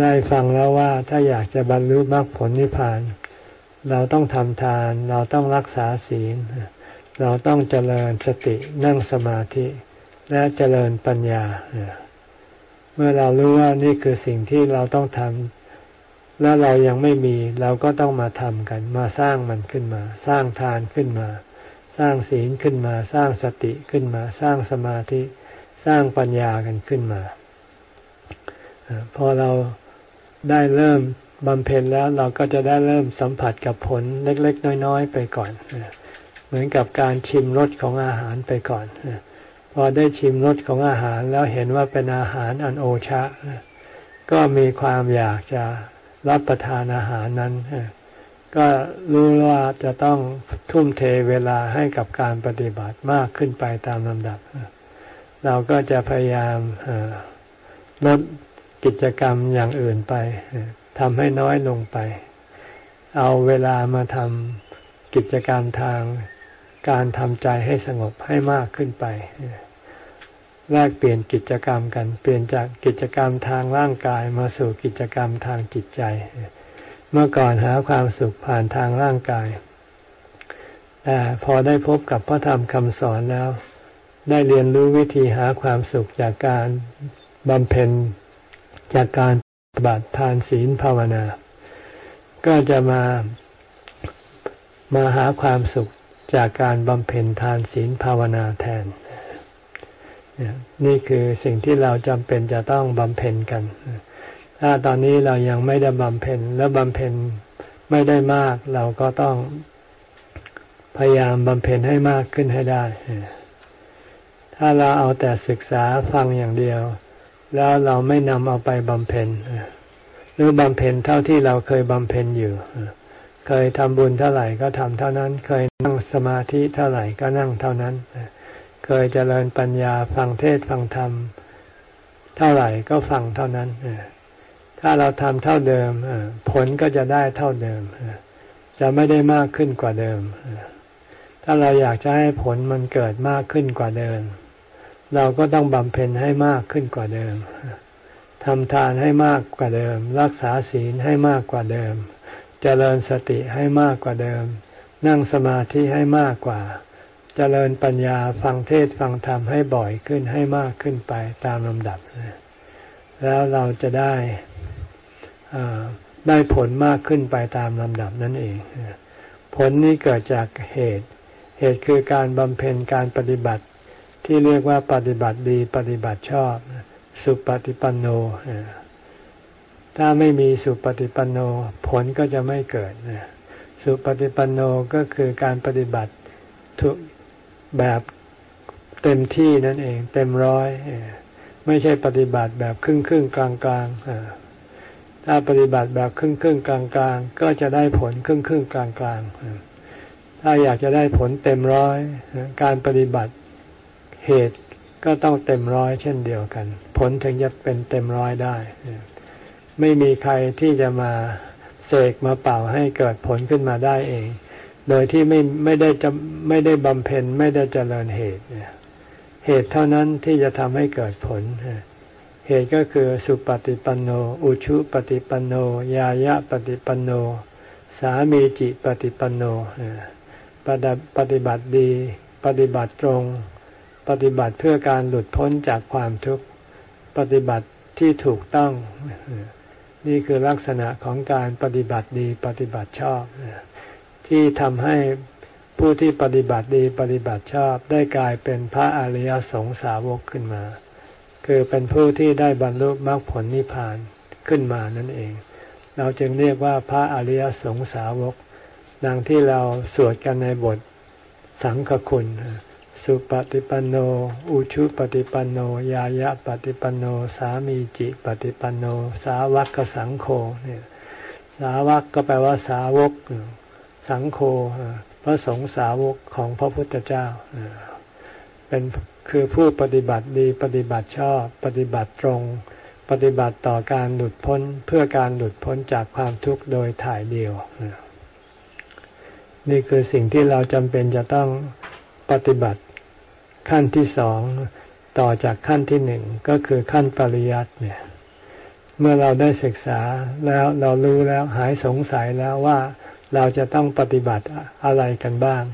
ได้ฟังแล้วว่าถ้าอยากจะบรรลุมรรคผลนิพพาน เราต้องทำทาน เราต้องรักษาศีล เราต้องเจริญสตินั่งสมาธิ และเจริญปัญญา เมื่อเรารู้ว่านี่คือสิ่งที่เราต้องทำแล้วเรายังไม่มี เราก็ต้องมาทำกัน มาสร้างมันขึ้นมา สร้างทานขึ้นมา สร้างศีลขึ้นมา สร้างสติขึ้นมา สร้างสมาธิ สร้างปัญญากันขึ้นมา พอเราได้เริ่มบำเพ็ญแล้วเราก็จะได้เริ่มสัมผัสกับผลเล็ก ๆ น้อย ๆ ไปก่อน เหมือนกับการชิมรสของอาหารไปก่อน พอได้ชิมรสของอาหารแล้วเห็นว่าเป็นอาหารอันโอชะ ก็มีความอยากจะรับประทานอาหารนั้น ก็รู้ว่าจะต้องทุ่มเทเวลาให้กับการปฏิบัติมากขึ้นไปตามลำดับ เราก็จะพยายามลดกิจกรรมอย่างอื่นไปทำให้น้อยลงไป เอาเวลามาทำกิจกรรมทาง การทำใจให้สงบให้มากขึ้นไปแลกเปลี่ยนกิจกรรมกัน เปลี่ยนจากกิจกรรมทางร่างกายมาสู่กิจกรรมทางจิตใจ เมื่อก่อนหาความสุขผ่านทางร่างกาย แต่พอได้พบกับพระธรรมคำสอนแล้ว ได้เรียนรู้วิธีหาความสุขจากการบำเพ็ญจากการปฏิบัติทานศีลภาวนา ก็จะมามาหาความสุข จากการบำเพ็ญทานศีลภาวนาแทน นี่คือสิ่งที่เราจำเป็นจะต้องบำเพ็ญกัน ถ้าตอนนี้เรายังไม่ได้บำเพ็ญแล้วบำเพ็ญไม่ได้มาก เราก็ต้องพยายามบำเพ็ญให้มากขึ้นให้ได้ ถ้าเราเอาแต่ศึกษาฟังอย่างเดียว แล้วเราไม่นำเอาไปบำเพ็ญหรือบำเพ็ญเท่าที่เราเคยบำเพ็ญอยู่ เคยทำบุญเท่าไหร่ก็ทำเท่านั้น เคยนั่งสมาธิเท่าไหร่ก็นั่งเท่านั้น เคยเจริญปัญญาฟังเทศฟังธรรม เท่าไหร่ก็ฟังเท่านั้น ถ้าเราทำเท่าเดิมผลก็จะได้เท่าเดิม จะไม่ได้มากขึ้นกว่าเดิม ถ้าเราอยากจะให้ผลมันเกิดมากขึ้นกว่าเดิม เราก็ต้องบำเพ็ญให้มากขึ้นกว่าเดิมทำทานให้มากกว่าเดิม รักษาศีลให้มากกว่าเดิมเจริญสติให้มากกว่าเดิม นั่งสมาธิให้มากกว่าเจริญปัญญาฟังเทศฟังธรรมให้บ่อยขึ้นให้มากขึ้นไปตามลำดับ แล้วเราจะได้ได้ผลมากขึ้นไปตามลำดับนั่นเอง ผลนี้เกิดจากเหตุ เหตุคือการบำเพ็ญการปฏิบัติ ที่เรียกว่าปฏิบัติดีปฏิบัติชอบ สุปฏิปันโน ถ้าไม่มีสุปฏิปันโนผลก็จะไม่เกิดสุปฏิปันโนก็คือการปฏิบัติทุกแบบเต็มที่นั่นเอง เต็มร้อยไม่ใช่ปฏิบัติแบบครึ่งครึ่งกลางกลางถ้าปฏิบัติแบบครึ่งครึ่งกลางกลางก็จะได้ผลครึ่งครึ่งกลางกลางถ้าอยากจะได้ผลเต็มร้อยการปฏิบัติเหตุก็ต้องเต็มร้อยเช่นเดียวกัน ผลถึงจะเป็นเต็มร้อยได้ ไม่มีใครที่จะมาเสกมาเป่าให้เกิดผลขึ้นมาได้เอง โดยที่ไม่ไม่ได้จะไม่ได้บำเพ็ญไม่ได้เจริญเหตุเหตุเท่านั้นที่จะทำให้เกิดผล เหตุก็คือสุปฏิปันโน อุชุปฏิปันโน ยายะปฏิปันโน สามีจิปฏิปันโนปฏิบัติดี ปฏิบัติตรง ปฏิบัติเพื่อการหลุดพ้นจากความทุกข์ ปฏิบัติที่ถูกต้อง นี่คือลักษณะของการปฏิบัติดีปฏิบัติชอบ ที่ทำให้ผู้ที่ปฏิบัติดีปฏิบัติชอบได้กลายเป็นพระอริยสงสาวกขึ้นมา คือเป็นผู้ที่ได้บรรลุมรรคผลนิพพานขึ้นมานั่นเอง เราจึงเรียกว่าพระอริยสงสาวก ดังที่เราสวดกันในบทสังฆคุณ สุปฏิปันโน อุชุปฏิปันโน ยายะปฏิปันโน สามีจิปฏิปันโน สาวกสังโฆเนี่ย สาวกก็แปลว่าสาวก สังโฆพระสงฆ์สาวกของพระพุทธเจ้า เป็นคือผู้ปฏิบัติดีปฏิบัติชอบ ปฏิบัติตรง ปฏิบัติต่อการหลุดพ้นเพื่อการหลุดพ้นจากความทุกข์โดยถ่ายเดียว นี่คือสิ่งที่เราจำเป็นจะต้องปฏิบัติ ขั้นที่สองต่อจากขั้นที่หนึ่งก็คือขั้นปริยัติเนี่ย เมื่อเราได้ศึกษาแล้วเรารู้แล้วหายสงสัยแล้วว่าเราจะต้องปฏิบัติอะไรกันบ้าง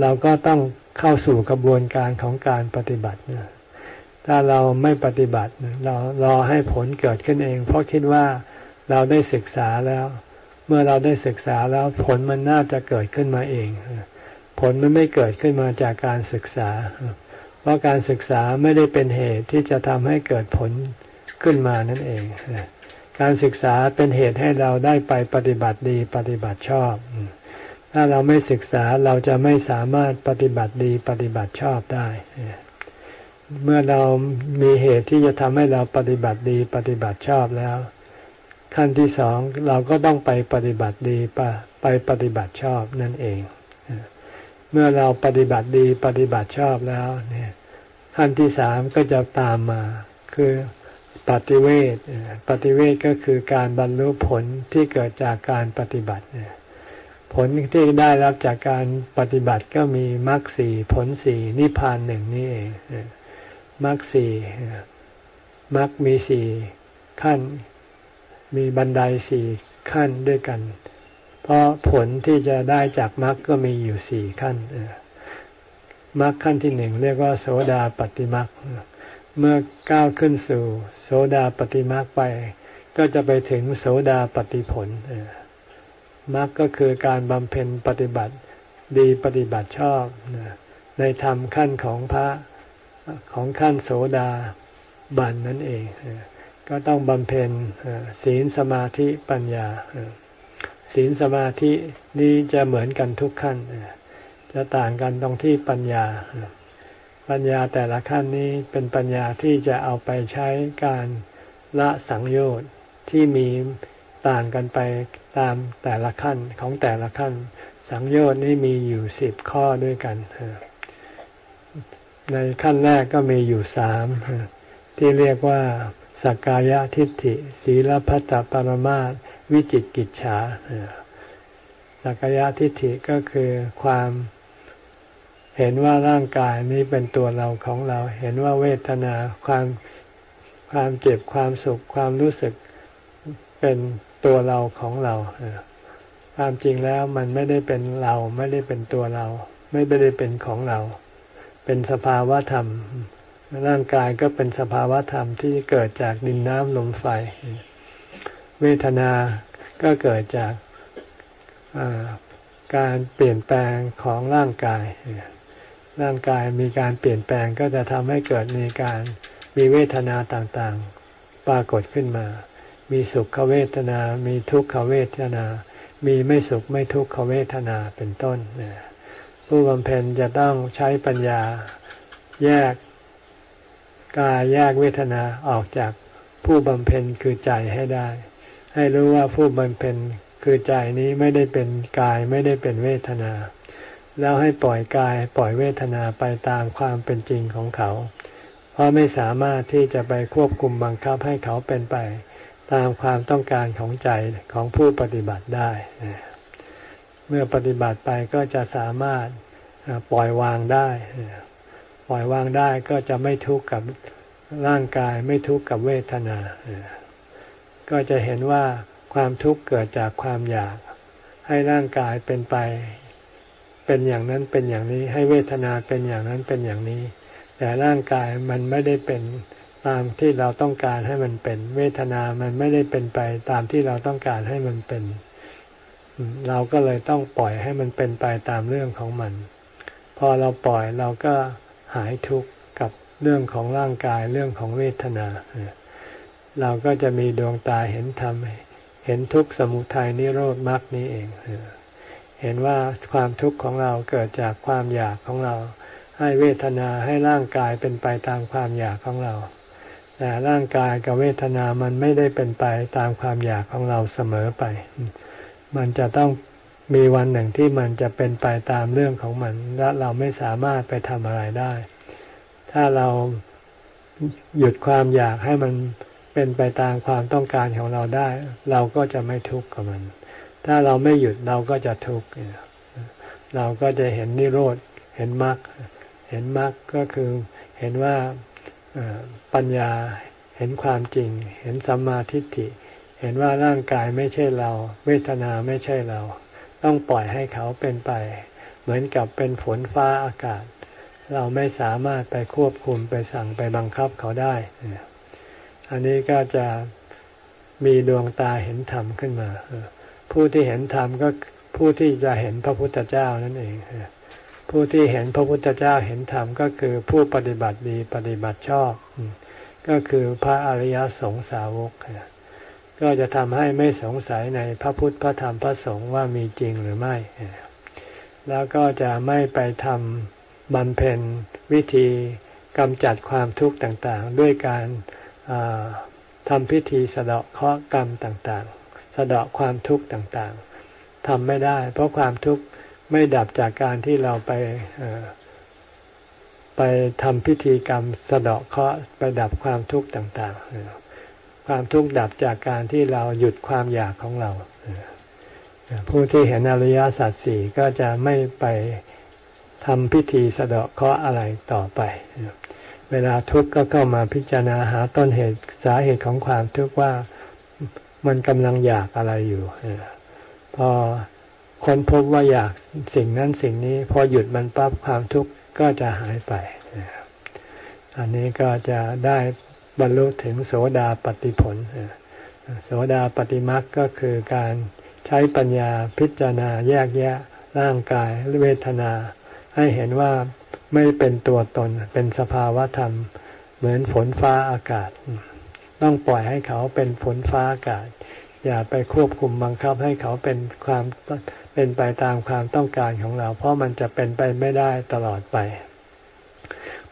เราก็ต้องเข้าสู่กระบวนการของการปฏิบัติถ้าเราไม่ปฏิบัติเรารอให้ผลเกิดขึ้นเอง เพราะคิดว่าเราได้ศึกษาแล้ว เมื่อเราได้ศึกษาแล้วผลมันน่าจะเกิดขึ้นมาเอง ผลมันไม่เกิดขึ้นมาจากการศึกษา เพราะการศึกษาไม่ได้เป็นเหตุที่จะทำให้เกิดผลขึ้นมานั่นเอง การศึกษาเป็นเหตุให้เราได้ไปปฏิบัติดีปฏิบัติชอบ ถ้าเราไม่ศึกษาเราจะไม่สามารถปฏิบัติดีปฏิบัติชอบได้ เมื่อเรามีเหตุที่จะทำให้เราปฏิบัติดีปฏิบัติชอบแล้ว ขั้นที่สองเราก็ต้องไปปฏิบัติดีไปไปปฏิบัติชอบนั่นเอง เมื่อเราปฏิบัติดีปฏิบัติชอบแล้ว เนี่ยขั้นที่สามก็จะตามมา คือปฏิเวทปฏิเวทก็คือการบรรลุผลที่เกิดจากการปฏิบัติผลที่ได้รับจากการปฏิบัติก็มีมรรคสี่ผลสี่นิพพานหนึ่งนี่เองมรรคสี่มรรคมีสี่ขั้น มีบันไดสี่ขั้นด้วยกัน เพราะผลที่จะได้จากมรรคก็มีอยู่สี่ขั้นมรรคขั้นที่หนึ่งเรียกว่า โสดาปฏิมรรคเมื่อก้าวขึ้นสู่ โสดาปฏิมรรคไป ก็จะไปถึงโสดาปฏิผลมรรคก็คือการบำเพ็ญปฏิบัติดีปฏิบัติชอบในธรรมขั้นของพระของขั้นโสดาบันนั่นเอง ก็ต้องบำเพ็ญศีลสมาธิปัญญา ศีลสมาธินี้จะเหมือนกันทุกขั้น จะต่างกันตรงที่ปัญญา ปัญญาแต่ละขั้นนี้เป็นปัญญาที่จะเอาไปใช้การละสังโยชน์ที่มีต่างกันไปตามแต่ละขั้นของแต่ละขั้น สังโยชน์นี้มีอยู่สิบข้อด้วยกัน ในขั้นแรกก็มีอยู่สามที่เรียกว่าสักกายทิฏฐิ ศีลพัตตปรมาต วิจิตกิจฉาสักกาทิฏฐิก็คือความเห็นว่าร่างกายนี้เป็นตัวเราของเรา เห็นว่าเวทนาความความเจ็บความสุขความรู้สึกเป็นตัวเราของเราความจริงแล้วมันไม่ได้เป็นเราไม่ได้เป็นตัวเรา ไม่ได้เป็นของเรา เป็นสภาวะธรรม ร่างกายก็เป็นสภาวะธรรมที่เกิดจากดินน้ำลมไฟ เวทนาก็เกิดจากการเปลี่ยนแปลงของร่างกาย ร่างกายมีการเปลี่ยนแปลงก็จะทำให้เกิดมีการมีเวทนาต่างๆ ปรากฏขึ้นมา มีสุขเวทนา มีทุกขเวทนา มีไม่สุขไม่ทุกขเวทนาเป็นต้น ผู้บำเพ็ญจะต้องใช้ปัญญาแยกกายแยกเวทนาออกจากผู้บำเพ็ญคือใจให้ได้ ให้รู้ว่าผู้บำเพ็ญคือใจนี้ไม่ได้เป็นกายไม่ได้เป็นเวทนา แล้วให้ปล่อยกายปล่อยเวทนาไปตามความเป็นจริงของเขา เพราะไม่สามารถที่จะไปควบคุมบังคับให้เขาเป็นไป ตามความต้องการของใจของผู้ปฏิบัติได้ เมื่อปฏิบัติไปก็จะสามารถปล่อยวางได้ ปล่อยวางได้ก็จะไม่ทุกข์กับร่างกายไม่ทุกข์กับเวทนา ก็จะเห็นว่าความทุกข์เกิดจากความอยาก ให้ร่างกายเป็นไป เป็นอย่างนั้นเป็นอย่างนี้ ให้เวทนาเป็นอย่างนั้นเป็นอย่างนี้ แต่ร่างกายมันไม่ได้เป็นตามที่เราต้องการให้มันเป็น เวทนามันไม่ได้เป็นไปตามที่เราต้องการให้มันเป็น เราก็เลยต้องปล่อยให้มันเป็นไปตามเรื่องของมัน พอเราปล่อยเราก็หายทุกข์กับเรื่องของร่างกายเรื่องของเวทนา เราก็จะมีดวงตาเห็นธรรม เห็นทุกข์สมุทัยนิโรธมรรคนี้เอง เห็นว่าความทุกข์ของเราเกิดจากความอยากของเรา ให้เวทนาให้ร่างกายเป็นไปตามความอยากของเรา แต่ร่างกายกับเวทนามันไม่ได้เป็นไปตามความอยากของเราเสมอไป มันจะต้องมีวันหนึ่งที่มันจะเป็นไปตามเรื่องของมัน และเราไม่สามารถไปทำอะไรได้ ถ้าเราหยุดความอยากให้มัน เป็นไปตามความต้องการของเราได้ เราก็จะไม่ทุกข์กับมัน ถ้าเราไม่หยุดเราก็จะทุกข์เราก็จะเห็นนิโรธเห็นมรรคเห็นมรรคก็คือเห็นว่าปัญญาเห็นความจริง เห็นสัมมาทิฏฐิ เห็นว่าร่างกายไม่ใช่เรา เวทนาไม่ใช่เรา ต้องปล่อยให้เขาเป็นไป เหมือนกับเป็นฝนฟ้าอากาศ เราไม่สามารถไปควบคุมไปสั่งไปบังคับเขาได้ อันนี้ก็จะมีดวงตาเห็นธรรมขึ้นมา ผู้ที่เห็นธรรมก็ผู้ที่จะเห็นพระพุทธเจ้านั่นเอง ผู้ที่เห็นพระพุทธเจ้าเห็นธรรมก็คือผู้ปฏิบัติดีปฏิบัติชอบ ก็คือพระอริยสงสาวก ก็จะทำให้ไม่สงสัยในพระพุทธพระธรรมพระสงฆ์ว่ามีจริงหรือไม่ แล้วก็จะไม่ไปทำบำเพ็ญวิธีกำจัดความทุกข์ต่างๆ ด้วยการ ทำพิธีสะเดาะเคราะห์กรรมต่างๆ สะเดาะความทุกข์ต่างๆทำไม่ได้ เพราะความทุกข์ไม่ดับจากการที่เราไปไปทำพิธีกรรมสะเดาะเคราะห์ไปดับความทุกข์ต่างๆ ความทุกข์ดับจากการที่เราหยุดความอยากของเรา ผู้ที่เห็นอริยสัจสี่ก็จะไม่ไปทำพิธีสะเดาะเคราะห์อะไรต่อไป เวลาทุกข์ก็เข้ามาพิจารณาหาต้นเหตุสาเหตุของความทุกข์ว่ามันกำลังอยากอะไรอยู่พอค้นพบว่าอยากสิ่งนั้นสิ่งนี้ พอหยุดมันปั๊บความทุกข์ก็จะหายไป อันนี้ก็จะได้บรรลุถึงโสดาปฏิผลโสดาปฏิมักก็คือการใช้ปัญญาพิจารณาแยกแยะร่างกายเวทนา ให้เห็นว่า ไม่เป็นตัวตน เป็นสภาวะธรรม เหมือนฝนฟ้าอากาศ ต้องปล่อยให้เขาเป็นฝนฟ้าอากาศ อย่าไปควบคุมบังคับให้เขาเป็นความเป็นไปตามความต้องการของเรา เพราะมันจะเป็นไปไม่ได้ตลอดไป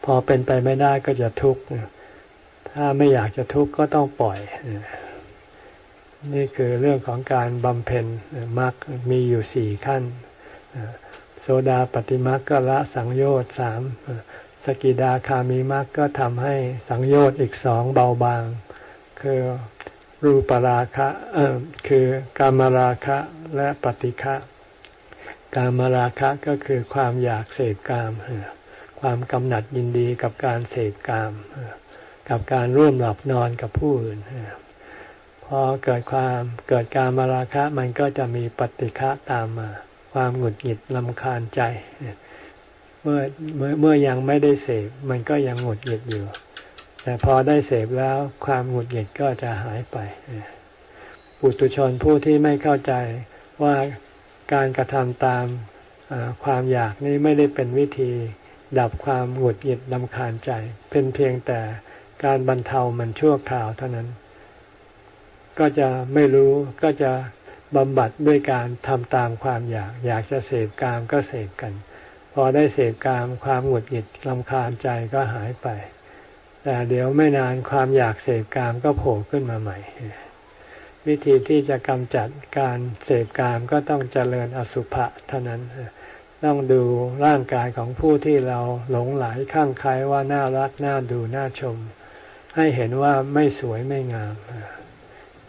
พอเป็นไปไม่ได้ก็จะทุกข์ถ้าไม่อยากจะทุกข์ก็ต้องปล่อย นี่คือเรื่องของการบำเพ็ญมรรคมีอยู่สี่ขั้น โซดาปฏิมรรคก็ละสังโยชน์สามสกิดาคามีมรรคก็ทำให้สังโยชน์อีกสองเบาบาง คือรูปราคะเออคือกามราคะและปฏิฆะกามราคะก็คือความอยากเสพกาม ความกำหนัดยินดีกับการเสพกาม กับการร่วมหลับนอนกับผู้อื่นพอเกิดความเกิดการมาราคะมันก็จะมีปฏิฆะตามมา ความหงุดหงิดลำคาญใจ เมื่อเมื่อเมื่อยังไม่ได้เสพมันก็ยังหงุดหงิดอยู่ แต่พอได้เสพแล้วความหงุดหงิดก็จะหายไปปุถุชนผู้ที่ไม่เข้าใจว่าการกระทำตามความอยากนี้ไม่ได้เป็นวิธีดับความหงุดหงิดลำคาญใจ เป็นเพียงแต่การบรรเทามันชั่วคราวเท่านั้น ก็จะไม่รู้ก็จะ บำบัดด้วยการทำตามความอยาก อยากจะเสพกามก็เสพกัน พอได้เสพกามความหงุดหงิดลำคาญใจก็หายไป แต่เดี๋ยวไม่นานความอยากเสพกามก็โผล่ขึ้นมาใหม่ วิธีที่จะกำจัดการเสพกามก็ต้องเจริญอสุภะเท่านั้นต้องดูร่างกายของผู้ที่เราหลงไหลข้างใครว่าน่ารักน่าดูน่าชม ให้เห็นว่าไม่สวยไม่งามเ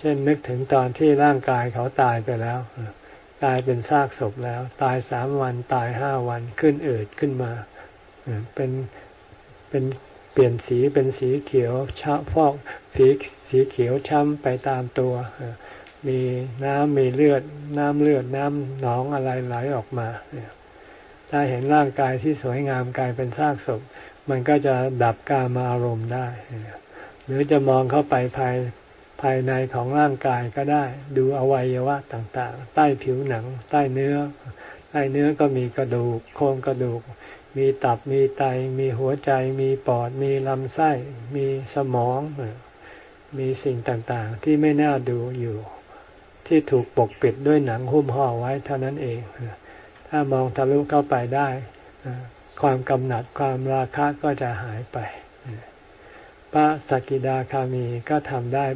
ช่นนึกถึงตอนที่ร่างกายเขาตายไปแล้วตายเป็นซากศพแล้ว ตายสามวันตายห้าวันขึ้นเอิดขึ้นมาเป็นเป็นเปลี่ยนสีเป็นสีเขียวชาฟอกสีสีเขียวช้ำไปตามตัว มีน้ำมีเลือด น้ำเลือดน้ำหนองอะไรไหลออกมาถ้าเห็นร่างกายที่สวยงามกลายเป็นซากศพ มันก็จะดับกามาอารมณ์ได้ หรือจะมองเข้าไปภาย ภายในของร่างกายก็ได้ ดูอวัยวะต่างๆ ใต้ผิวหนัง ใต้เนื้อ ใต้เนื้อก็มีกระดูก โครงกระดูก มีตับมีไต มีหัวใจ มีปอด มีลำไส้ มีสมอง มีสิ่งต่างๆ ที่ไม่น่าดูอยู่ ที่ถูกปกปิดด้วยหนังหุ้มห่อไว้เท่านั้นเอง ถ้ามองทะลุเข้าไปได้ ความกำหนัดความราคะก็จะหายไป พระสกิดาคามีก็ทำได้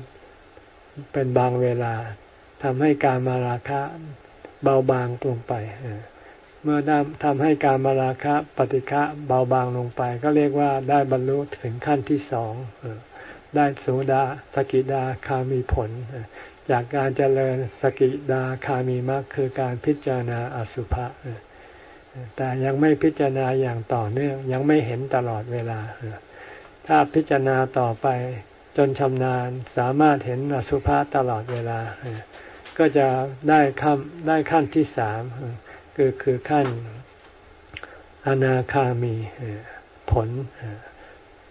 เป็นบางเวลาทำให้การมาราคะเบาบางลงไป เมื่อทำให้การมาราคะปฏิฆะเบาบางลงไป ก็เรียกว่าได้บรรลุถึงขั้นที่สองได้สุดาสกิดาคามีผล จากการเจริญสกิดาคามีมากคือการพิจารณาอสุภะแต่ยังไม่พิจารณาอย่างต่อเนื่องยังไม่เห็นตลอดเวลา ถ้าพิจารณาต่อไป จนชำนาญสามารถเห็นอสุภะตลอดเวลา ก็จะได้ขั้นได้ขั้นที่สามคือคือขั้นอนาคามีผล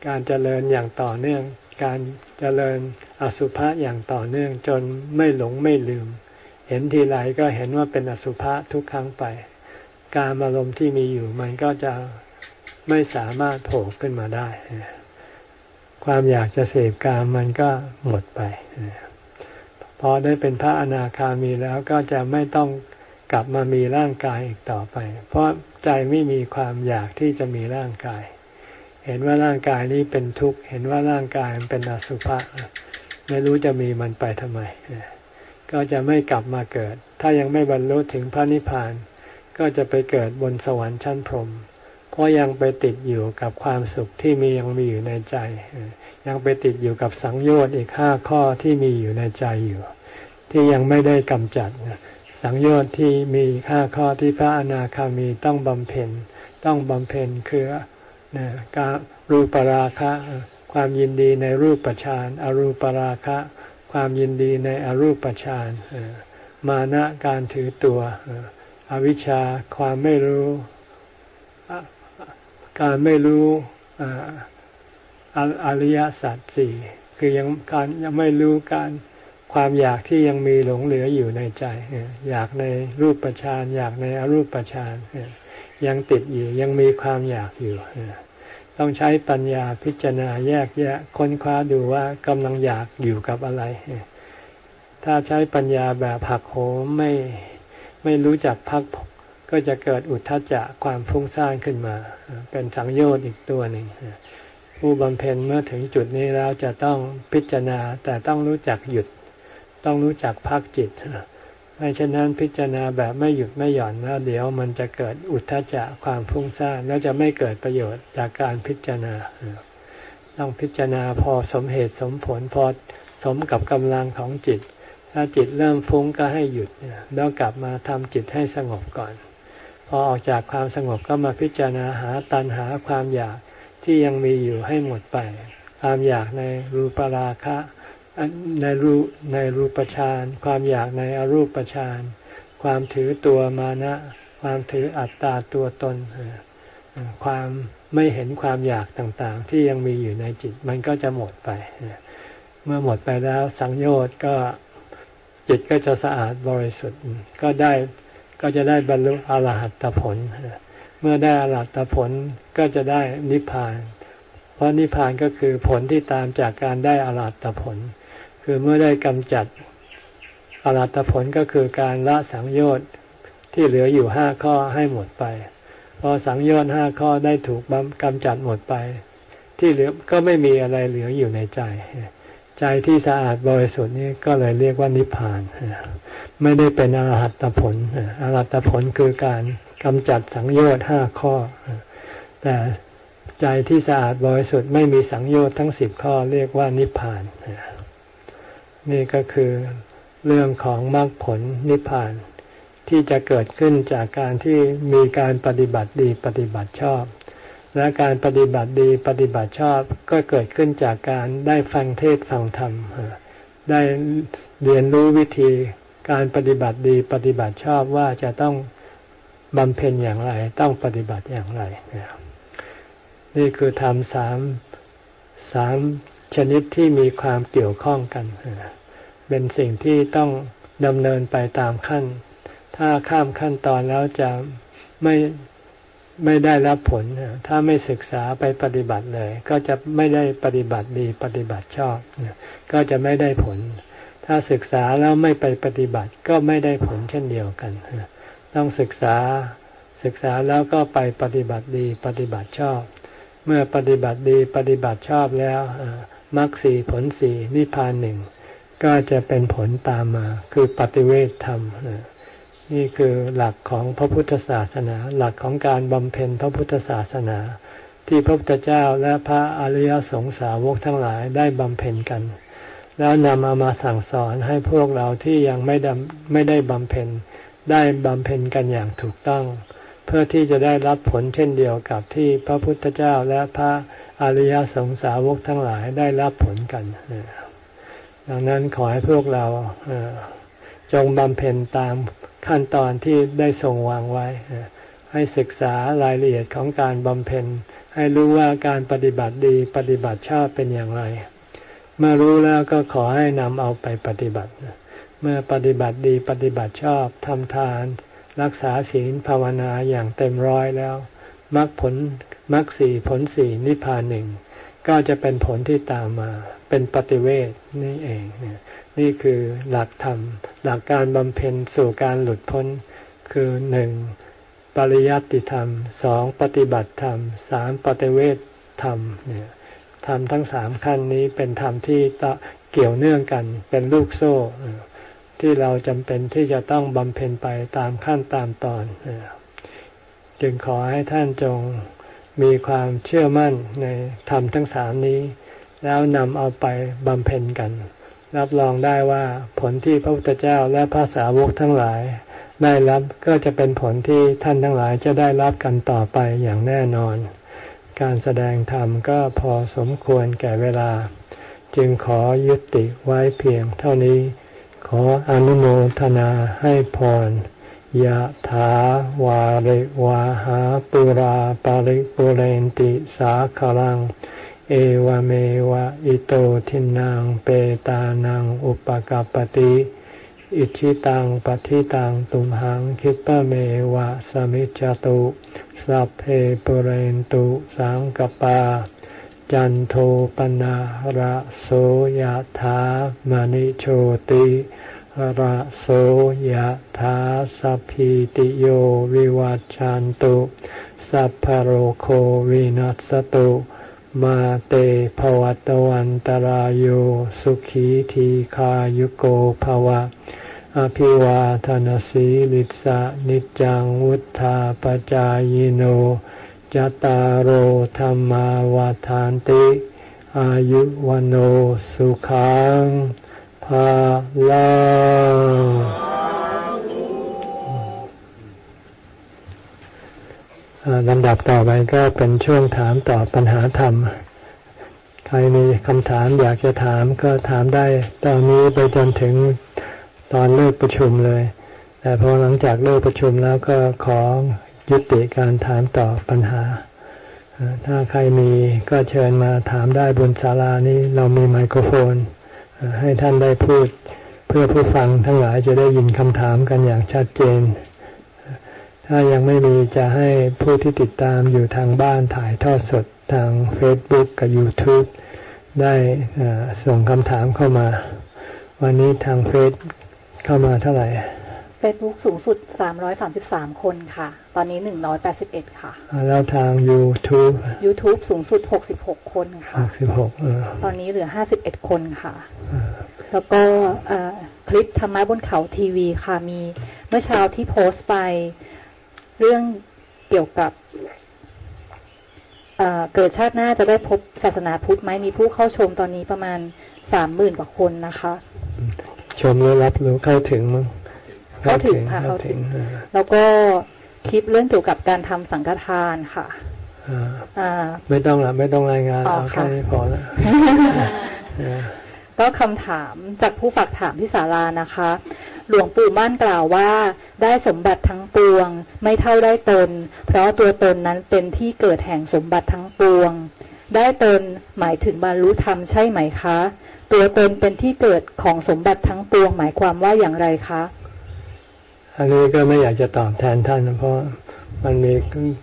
การเจริญอย่างต่อเนื่อง การเจริญอสุภะอย่างต่อเนื่องจนไม่หลงไม่ลืม เห็นทีไรก็เห็นว่าเป็นอสุภะทุกครั้งไป การอารมณ์ที่มีอยู่มันก็จะไม่สามารถโผล่ขึ้นมาได้ ความอยากจะเสพกามมันก็หมดไปพอได้เป็นพระอนาคามีแล้วก็จะไม่ต้องกลับมามีร่างกายอีกต่อไป เพราะใจไม่มีความอยากที่จะมีร่างกาย เห็นว่าร่างกายนี้เป็นทุกข์ เห็นว่าร่างกายมันเป็นอสุภะไม่รู้จะมีมันไปทำไม ก็จะไม่กลับมาเกิด ถ้ายังไม่บรรลุถึงพระนิพพาน ก็จะไปเกิดบนสวรรค์ชั้นพรหม ราะยังไปติดอยู่กับความสุขที่มียังมีอยู่ในใจ ยังไปติดอยู่กับสังโยชน์อีกห้าข้อที่มีอยู่ในใจอยู่ ที่ยังไม่ได้กำจัดสังโยชน์ที่มีห้าข้อที่พระอนาคามีต้องบำเพ็ญต้องบำเพ็ญคือการรูปราคะ ความยินดีในรูปฌานอรูปราคะ ความยินดีในอรูปฌานมานะการถือตัว อวิชชาความไม่รู้ การไม่รู้อริยสัจสี่คือยังการยังไม่รู้การความอยากที่ยังมีหลงเหลืออยู่ในใจ อยากในรูปฌานอยากในอรูปฌานยังติดอยู่ยังมีความอยากอยู่ ต้องใช้ปัญญาพิจารณาแยกแยะค้นคว้าดูว่ากำลังอยากอยู่กับอะไร ถ้าใช้ปัญญาแบบผักโหมไม่ไม่รู้จักพัก ก็จะเกิดอุทธัจจะความฟุ้งซ่านขึ้นมา เป็นสังโยชน์อีกตัวหนึ่งผู้บำเพ็ญเมื่อถึงจุดนี้แล้วจะต้องพิจารณาแต่ต้องรู้จักหยุด ต้องรู้จักพักจิตไม่เช่นนั้นพิจารณาแบบไม่หยุดไม่หย่อนแล้วเดี๋ยวมันจะเกิดอุทธจักความฟุ้งซ่านแล้วจะไม่เกิดประโยชน์จากการพิจารณาต้องพิจารณาพอสมเหตุสมผลพอสมกับกำลังของจิต ถ้าจิตเริ่มฟุ้งก็ให้หยุดแล้วกลับมาทำจิตให้สงบก่อน พอออกจากความสงบก็มาพิจารณาหาตันหาความอยากที่ยังมีอยู่ให้หมดไป ความอยากในรูปราคะในรูในรูปฌานความอยากในอรูปฌานความถือตัวมานะ ความถืออัตตาตัวตน ความไม่เห็นความอยากต่างๆ ที่ยังมีอยู่ในจิต มันก็จะหมดไป เมื่อหมดไปแล้วสังโยชน์ก็จิตก็จะสะอาดบริสุทธิ์ก็ได้ ก็จะได้บรรลุอรหัตผล เมื่อได้อรหัตผลก็จะได้นิพพาน เพราะนิพพานก็คือผลที่ตามจากการได้อรหัตผล คือเมื่อได้กำจัดอรหัตผลก็คือการละสังโยชน์ที่เหลืออยู่ห้าข้อให้หมดไป พอสังโยชน์ห้าข้อได้ถูกกำจัดหมดไป ที่เหลือก็ไม่มีอะไรเหลืออยู่ในใจ ใจที่สะอาดบริสุทธิ์นี้ก็เลยเรียกว่านิพพาน ไม่ได้เป็นอรหัตผลอรหัตผลคือการกำจัดสังโยชน์ห้าข้อ แต่ใจที่สะอาดบริสุทธิ์ไม่มีสังโยชน์ทั้งสิบข้อเรียกว่านิพพาน นี่ก็คือเรื่องของมรรคผลนิพพานที่จะเกิดขึ้นจากการที่มีการปฏิบัติดีปฏิบัติชอบ และการปฏิบัติดีปฏิบัติชอบก็เกิดขึ้นจากการได้ฟังเทศฟังธรรม ได้เรียนรู้วิธีการปฏิบัติดีปฏิบัติชอบว่าจะต้องบำเพ็ญอย่างไร ต้องปฏิบัติอย่างไร นี่คือทำสามสามชนิดที่มีความเกี่ยวข้องกัน เป็นสิ่งที่ต้องดำเนินไปตามขั้น ถ้าข้ามขั้นตอนแล้วจะไม่ ไม่ได้รับผล ถ้าไม่ศึกษาไปปฏิบัติเลย ก็จะไม่ได้ปฏิบัติดีปฏิบัติชอบ ก็จะไม่ได้ผล ถ้าศึกษาแล้วไม่ไปปฏิบัติก็ไม่ได้ผลเช่นเดียวกัน ต้องศึกษาศึกษาแล้วก็ไปปฏิบัติดีปฏิบัติชอบ เมื่อปฏิบัติดีปฏิบัติชอบแล้วมรรคสีผลสีนิพพานหนึ่งก็จะเป็นผลตามมา คือปฏิเวทธรรมนี่ นี่คือหลักของพระพุทธศาสนา หลักของการบำเพ็ญพระพุทธศาสนา ที่พระพุทธเจ้าและพระอริยสงสาวกทั้งหลายได้บำเพ็ญกัน แล้วนำเอามาสั่งสอนให้พวกเราที่ยังไม่ดไม่ได้บำเพ็ญได้บำเพ็ญกันอย่างถูกต้อง เพื่อที่จะได้รับผลเช่นเดียวกับที่พระพุทธเจ้าและพระอริยสงสาวกทั้งหลายได้รับผลกัน ดังนั้นขอให้พวกเราจงบำเพ็ญตาม ขั้นตอนที่ได้ทรงวางไว้ ให้ศึกษารายละเอียดของการบำเพ็ญ ให้รู้ว่าการปฏิบัติดีปฏิบัติชอบเป็นอย่างไร เมื่อรู้แล้วก็ขอให้นำเอาไปปฏิบัติ เมื่อปฏิบัติดีปฏิบัติชอบทำทาน รักษาศีลภาวนาอย่างเต็มร้อยแล้วมรรคผลมรรคสี่ผลสี่นิพพานหนึ่งก็จะเป็นผลที่ตามมา เป็นปฏิเวทนี่เองนี่ นี่คือหลักธรรม หลักการบำเพ็ญสู่การหลุดพ้น คือหนึ่งปริยัติธรรมสองปฏิบัติธรรมสามปฏิเวทธรรมเนี่ยธรรมทั้งสามขั้นนี้เป็นธรรมที่เกี่ยวเนื่องกันเป็นลูกโซ่ ที่เราจำเป็นที่จะต้องบำเพ็ญไปตามขั้นตามตอน จึงขอให้ท่านจงมีความเชื่อมั่นในธรรมทั้งสามนี้ แล้วนำเอาไปบำเพ็ญกัน รับรองได้ว่าผลที่พระพุทธเจ้าและพระสาวกทั้งหลาย ได้รับก็จะเป็นผลที่ท่านทั้งหลายจะได้รับกันต่อไปอย่างแน่นอน การแสดงธรรมก็พอสมควรแก่เวลา จึงขอยุติไว้เพียงเท่านี้ ขออนุโมทนาให้พรยะถาวาริวาหาปุราปาริปุเรนติสาคลัง เอวเมวะอิโตทินังเปตานังอุปกาปติอิชิตังปฏิตังตุมหังคิปะเมวะสมิจจตุสัพเพปเรนตุสังกปา จันโทปนะระโสยะถามณิโชติระโสยธาสัพพิติโยวิวัจจันตุสัพพโรโควินัสตุ มาเตภวตวันตารโยสุขีทีขายุโกภวะ อภิวาทานสีลิสะนิจังวุธาปจายโนจตารโหธรรมาวาทานติ อายุวันโอสุขังภาลา ลำดับต่อไปก็เป็นช่วงถามตอบปัญหาธรรม ใครมีคำถามอยากจะถามก็ถามได้ตอนนี้ไปจนถึงตอนเลิกประชุมเลย แต่พอหลังจากเลิกประชุมแล้วก็ขอยุติการถามตอบปัญหา ถ้าใครมีก็เชิญมาถามได้บนศาลานี้เรามีไมโครโฟน ให้ท่านได้พูด เพื่อผู้ฟังทั้งหลายจะได้ยินคำถามกันอย่างชัดเจน ถ้ายังไม่มีจะให้ผู้ที่ติดตามอยู่ทางบ้านถ่ายทอดสดทาง Facebook กับ YouTube ได้ส่งคำถามเข้ามา วันนี้ทางเฟซเข้ามาเท่าไหร่เฟซบุ๊กสูงสุด 333 คนค่ะ ตอนนี้ 181 ค่ะ แล้วทาง YouTube YouTube สูงสุด 66 คนค่ะ66ตอนนี้เหลือ 51 คนค่ะ แล้วก็คลิปธรรมะบนเขาทีวีค่ะมีเมื่อเช้าที่โพสต์ไป เรื่องเกี่ยวกับเกิดชาติหน้าจะได้พบศาสนาพุทธไหมมีผู้เข้าชมตอนนี้ประมาณสามหมื่นกว่าคนนะคะ ชมแล้วรับรู้เข้าถึงมั้งเข้าถึงค่ะเข้าถึง แล้วก็คลิปเรื่องเกี่ยวกับการทำสังฆทานค่ะไม่ต้องละไม่ต้องรายงานเอาแค่นี้พอแล้วก็คำถามจากผู้ฝากถามที่ศาลานะคะ หลวงปู่มั่นกล่าวว่า ได้สมบัติทั้งปวง ไม่เท่าได้ตน เพราะตัวตนนั้นเป็นที่เกิดแห่งสมบัติทั้งปวง ได้ตนหมายถึงบรรลุธรรมใช่ไหมคะ ตัวตนเป็นที่เกิดของสมบัติทั้งปวง หมายความว่าอย่างไรคะอันนี้ก็ไม่อยากจะตอบแทนท่าน เพราะมันมี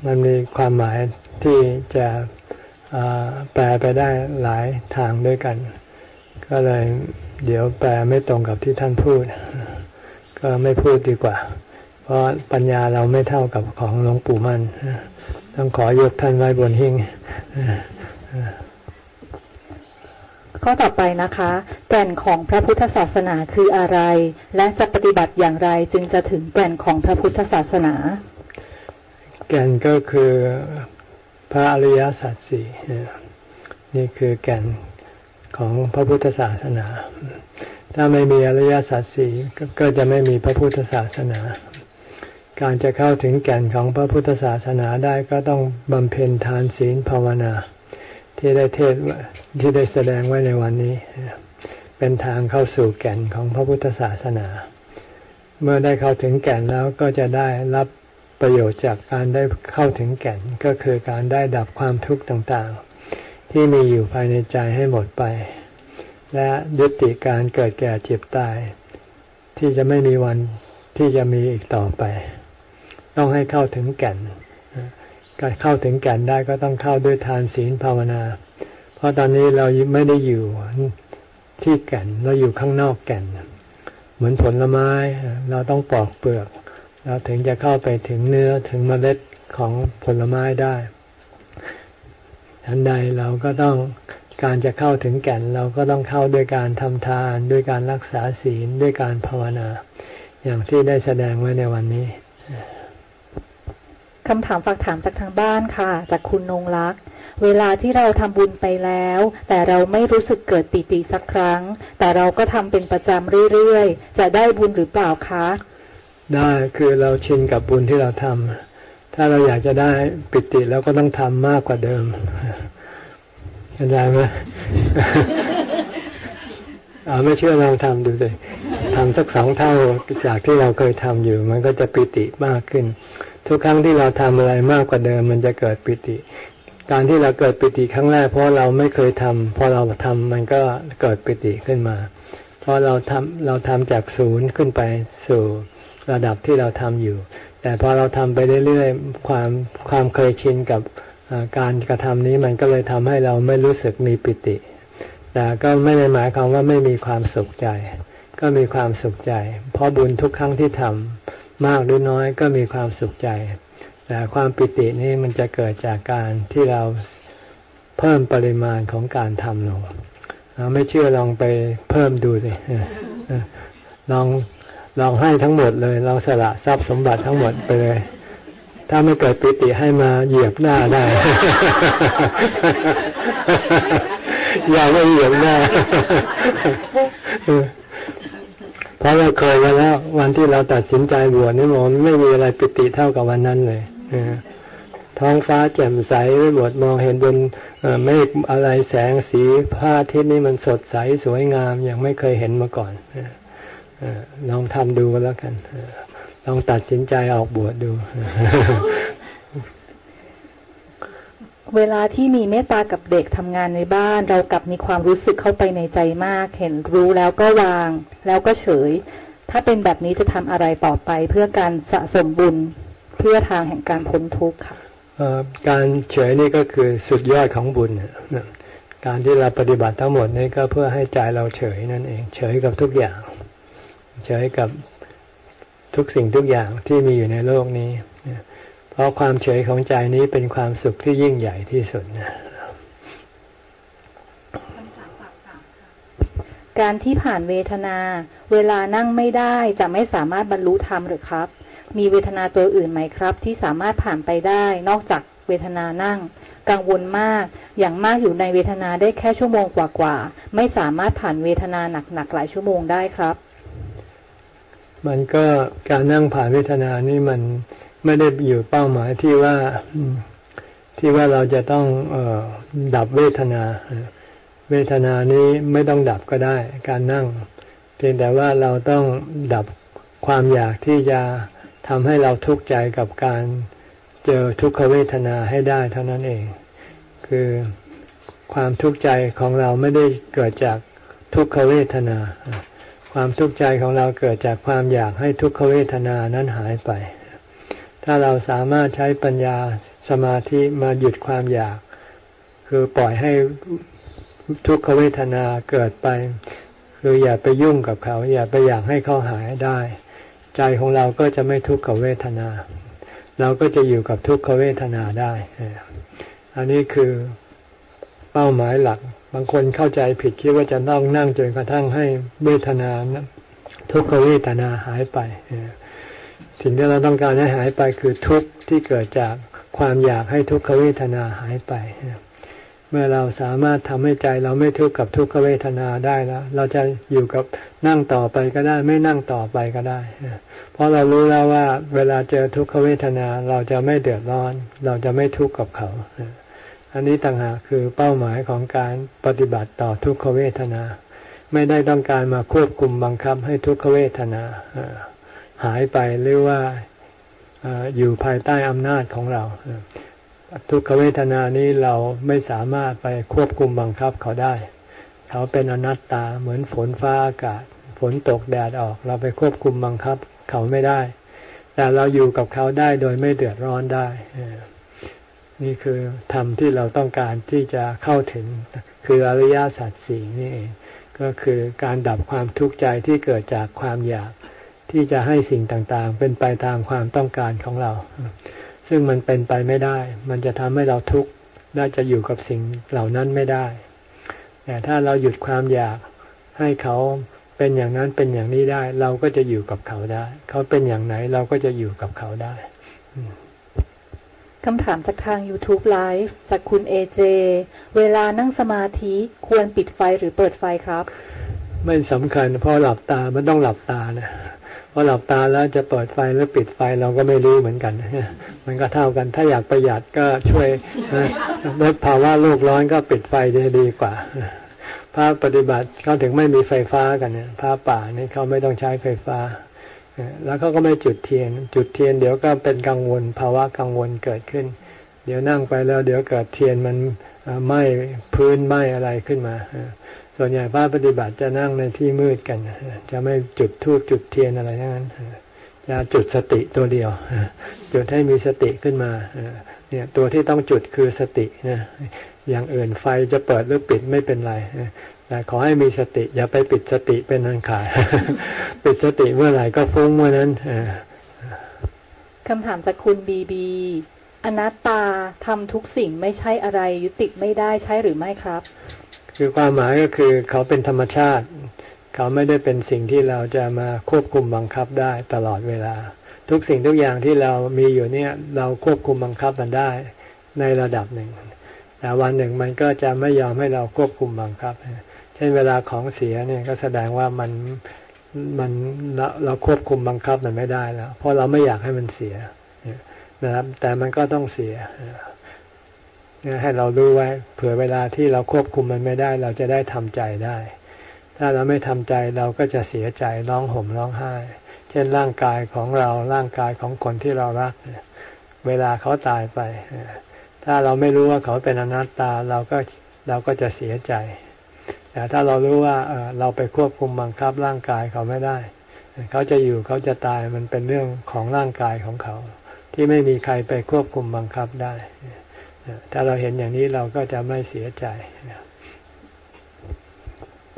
มันมีความหมายที่จะแปลไปได้หลายทางด้วยกัน ก็เลยเดี๋ยวแปลไม่ตรงกับที่ท่านพูด ก็ไม่พูดดีกว่า เพราะปัญญาเราไม่เท่ากับของหลวงปู่มั่นต้องขอยกท่านไว้บนหิ้งข้อต่อไปนะคะ แก่นของพระพุทธศาสนาคืออะไร และจะปฏิบัติอย่างไรจึงจะถึงแก่นของพระพุทธศาสนา แก่นก็คือพระอริยสัจสี่นี่คือแก่นของพระพุทธศาสนา ถ้าไม่มีอริยสัจสี่ก็จะไม่มีพระพุทธศาสนา การจะเข้าถึงแก่นของพระพุทธศาสนาได้ก็ต้องบำเพ็ญทานศีลภาวนา ที่ได้เทศที่ได้แสดงไว้ในวันนี้ เป็นทางเข้าสู่แก่นของพระพุทธศาสนา เมื่อได้เข้าถึงแก่นแล้วก็จะได้รับประโยชน์จากการได้เข้าถึงแก่นก็คือการได้ดับความทุกข์ต่างๆ ที่มีอยู่ภายในใจให้หมดไป และยุติการเกิดแก่เจ็บตาย ที่จะไม่มีวันที่จะมีอีกต่อไป ต้องให้เข้าถึงแก่น การเข้าถึงแก่นได้ก็ต้องเข้าด้วยทานศีลภาวนา เพราะตอนนี้เราไม่ได้อยู่ที่แก่นเราอยู่ข้างนอกแก่น เหมือนผลไม้ เราต้องปอกเปลือกเราถึงจะเข้าไปถึงเนื้อถึงเมล็ดของผลไม้ได้ทันใดเราก็ต้อง การจะเข้าถึงแก่นเราก็ต้องเข้าด้วยการทำทาน ด้วยการรักษาศีลด้วยการภาวนา อย่างที่ได้แสดงไว้ในวันนี้คำถามฝากถามจากทางบ้านค่ะ จากคุณนงรัก เวลาที่เราทำบุญไปแล้ว แต่เราไม่รู้สึกเกิดปีติสักครั้ง แต่เราก็ทำเป็นประจำเรื่อยๆ จะได้บุญหรือเปล่าคะ ได้คือเราชินกับบุญที่เราทำถ้าเราอยากจะได้ปิติเราก็ต้องทำมากกว่าเดิม เข้าใจไหมอาไม่เชื่อลองทำดูเลยทำสักสองเท่าจากที่เราเคยทำอยู่ มันก็จะปิติมากขึ้น ทุกครั้งที่เราทำอะไรมากกว่าเดิม มันจะเกิดปิติ การที่เราเกิดปิติครั้งแรกเพราะเราไม่เคยทำพอเราทำมันก็เกิดปิติขึ้นมา เพราะเราทำเราทำจากศูนย์ขึ้นไปสู่ระดับที่เราทำอยู่ แต่พอเราทำไปเรื่อยๆความความเคยชินกับ การกระทำนี้มันก็เลยทำให้เราไม่รู้สึกมีปิติ แต่ก็ไม่ได้หมายความว่าไม่มีความสุขใจ ก็มีความสุขใจ เพราะบุญทุกครั้งที่ทำมากหรือน้อยก็มีความสุขใจ แต่ความปิตินี่มันจะเกิดจากการที่เราเพิ่มปริมาณของการทำลงไม่เชื่อลองไปเพิ่มดูสิลองลองให้ทั้งหมดเลยลองสละทรัพย์สมบัติทั้งหมดไปเลย ถ้าไม่เกิดปิติให้มาเหยียบหน้าได้ อย่าไม่เหยียบหน้าเพราะเราเคยมาแล้ว วันที่เราตัดสินใจบวชนี่มันไม่มีอะไรปิติเท่ากับวันนั้นเลยท้องฟ้าแจ่มใสไปหมดมองเห็นบนเมฆอะไรแสงสีพระอาทิตย์นี่มันสดใสสวยงามอย่างไม่เคยเห็นมาก่อนลองทำดูกันแล้วกัน ลองตัดสินใจออกบวชดู เวลาที่มีเมตตากับเด็กทำงานในบ้าน เรากลับมีความรู้สึกเข้าไปในใจมาก เห็นรู้แล้วก็วาง แล้วก็เฉย ถ้าเป็นแบบนี้จะทำอะไรต่อไป เพื่อการสะสมบุญเพื่อทางแห่งการพ้นทุกข์ค่ะการเฉยนี่ก็คือสุดยอดของบุญการที่เราปฏิบัติทั้งหมดนี่ก็เพื่อให้ใจเราเฉยนั่นเอง เฉยกับทุกอย่าง เฉยกับ ทุกสิ่งทุกอย่างที่มีอยู่ในโลกนี้ เพราะความเฉยของใจนี้เป็นความสุขที่ยิ่งใหญ่ที่สุดนะการที่ผ่านเวทนา เวลานั่งไม่ได้จะไม่สามารถบรรลุธรรมหรือครับ มีเวทนาตัวอื่นไหมครับ ที่สามารถผ่านไปได้นอกจากเวทนานั่ง กังวลมาก อย่างมากอยู่ในเวทนาได้แค่ชั่วโมงกว่าๆไม่สามารถผ่านเวทนาหนักๆหลายชั่วโมงได้ครับ มันก็การนั่งผ่านเวทนานี่มันไม่ได้อยู่เป้าหมายที่ว่าที่ว่าเราจะต้องออดับเวทนา เวทนานี้ไม่ต้องดับก็ได้ การนั่ง เพียงแต่ว่าเราต้องดับความอยากที่จะทำให้เราทุกข์ใจกับการเจอทุกขเวทนาให้ได้เท่านั้นเอง คือความทุกข์ใจของเราไม่ได้เกิดจากทุกขเวทนา ความทุกข์ใจของเราเกิดจากความอยากให้ทุกขเวทนานั้นหายไป ถ้าเราสามารถใช้ปัญญาสมาธิมาหยุดความอยาก คือปล่อยให้ทุกขเวทนาเกิดไป คืออย่าไปยุ่งกับเขา อย่าไปอยากให้เขาหายได้ ใจของเราก็จะไม่ทุกขเวทนา เราก็จะอยู่กับทุกขเวทนาได้ อันนี้คือ เป้าหมายหลัก บางคนเข้าใจผิดคิดว่าจะต้องนั่งจนกระทั่งให้เวทนาทุกขเวทนาหายไป สิ่งที่เราต้องการให้หายไปคือทุกข์ที่เกิดจากความอยากให้ทุกขเวทนาหายไป เมื่อเราสามารถทำให้ใจเราไม่ทุกข์กับทุกขเวทนาได้แล้ว เราจะอยู่กับนั่งต่อไปก็ได้ ไม่นั่งต่อไปก็ได้ เพราะเรารู้แล้วว่า เวลาเจอทุกขเวทนาเราจะไม่เดือดร้อน เราจะไม่ทุกข์กับเขา อันนี้ต่างหากคือเป้าหมายของการปฏิบัติต่อทุกขเวทนา ไม่ได้ต้องการมาควบคุมบังคับให้ทุกขเวทนาหายไปหรือว่าอยู่ภายใต้อำนาจของเรา ทุกขเวทนานี้เราไม่สามารถไปควบคุมบังคับเขาได้ เขาเป็นอนัตตาเหมือนฝนฟ้าอากาศ ฝนตกแดดออก เราไปควบคุมบังคับ เขาไม่ได้ แต่เราอยู่กับเขาได้โดยไม่เดือดร้อนได้ นี่คือธรรมที่เราต้องการที่จะเข้าถึงคืออริยสัจสี่นี่เองก็คือการดับความทุกข์ใจที่เกิดจากความอยากที่จะให้สิ่งต่างๆ เป็นไปตามความต้องการของเรา ซึ่งมันเป็นไปไม่ได้ มันจะทำให้เราทุกข์น่าจะอยู่กับสิ่งเหล่านั้นไม่ได้ แต่ถ้าเราหยุดความอยากให้เขาเป็นอย่างนั้นเป็นอย่างนี้ได้ เราก็จะอยู่กับเขาได้ เขาเป็นอย่างไหนเราก็จะอยู่กับเขาได้ คำถามจากทาง YouTube Live จากคุณเอเจ เวลานั่งสมาธิควรปิดไฟหรือเปิดไฟครับ ไม่สำคัญเพราะหลับตา มันต้องหลับตานะพอหลับตาแล้วจะเปิดไฟหรือปิดไฟเราก็ไม่รู้เหมือนกัน มันก็เท่ากัน ถ้าอยากประหยัดก็ช่วยลดภาวะโลกร้อนก็ปิดไฟจะดีกว่าพระปฏิบัติเขาถึงไม่มีไฟฟ้ากันเนี่ยพระป่านี่เขาไม่ต้องใช้ไฟฟ้า แล้วเขาก็ไม่จุดเทียน จุดเทียนเดี๋ยวก็เป็นกังวลภาวะกังวลเกิดขึ้น เดี๋ยวนั่งไปแล้วเดี๋ยวเกิดเทียนมันไหม้พื้นไหม้อะไรขึ้นมา ส่วนใหญ่พระปฏิบัติจะนั่งในที่มืดกัน จะไม่จุดทูบจุดเทียนอะไรทั้งนั้นจะจุดสติตัวเดียว จุดให้มีสติขึ้นมาเนี่ยตัวที่ต้องจุดคือสตินะอย่างอื่นไฟจะเปิดหรือปิดไม่เป็นไร แต่ขอให้มีสติ อย่าไปปิดสติเป็นอันขาดปิดสติเมื่อไหร่ก็ฟุ้งเมื่อนั้นคำถามจากคุณบีบีอนัตตาทำทุกสิ่งไม่ใช่อะไรยึดติดไม่ได้ใช่หรือไม่ครับ คือความหมายก็คือเขาเป็นธรรมชาติ เขาไม่ได้เป็นสิ่งที่เราจะมาควบคุมบังคับได้ตลอดเวลา ทุกสิ่งทุกอย่างที่เรามีอยู่เนี่ย เราควบคุมบังคับมันได้ในระดับหนึ่งแต่วันหนึ่งมันก็จะไม่ยอมให้เราควบคุมบังคับ เช่นเวลาของเสียเนี่ยก็แสดงว่ามันมันเราควบคุมบังคับมันไม่ได้แล้ว เพราะเราไม่อยากให้มันเสียนะครับ แต่มันก็ต้องเสียให้เรารู้ไว้ เผื่อเวลาที่เราควบคุมมันไม่ได้ เราจะได้ทำใจได้ ถ้าเราไม่ทำใจเราก็จะเสียใจร้องห่มร้องไห้ เช่นร่างกายของเราร่างกายของคนที่เรารัก เวลาเขาตายไป ถ้าเราไม่รู้ว่าเขาเป็นอนัตตาเราก็เราก็จะเสียใจ แต่ถ้าเรารู้ว่าเราไปควบคุมบังคับร่างกายเขาไม่ได้ เขาจะอยู่เขาจะตายมันเป็นเรื่องของร่างกายของเขา ที่ไม่มีใครไปควบคุมบังคับได้ ถ้าเราเห็นอย่างนี้เราก็จะไม่เสียใจ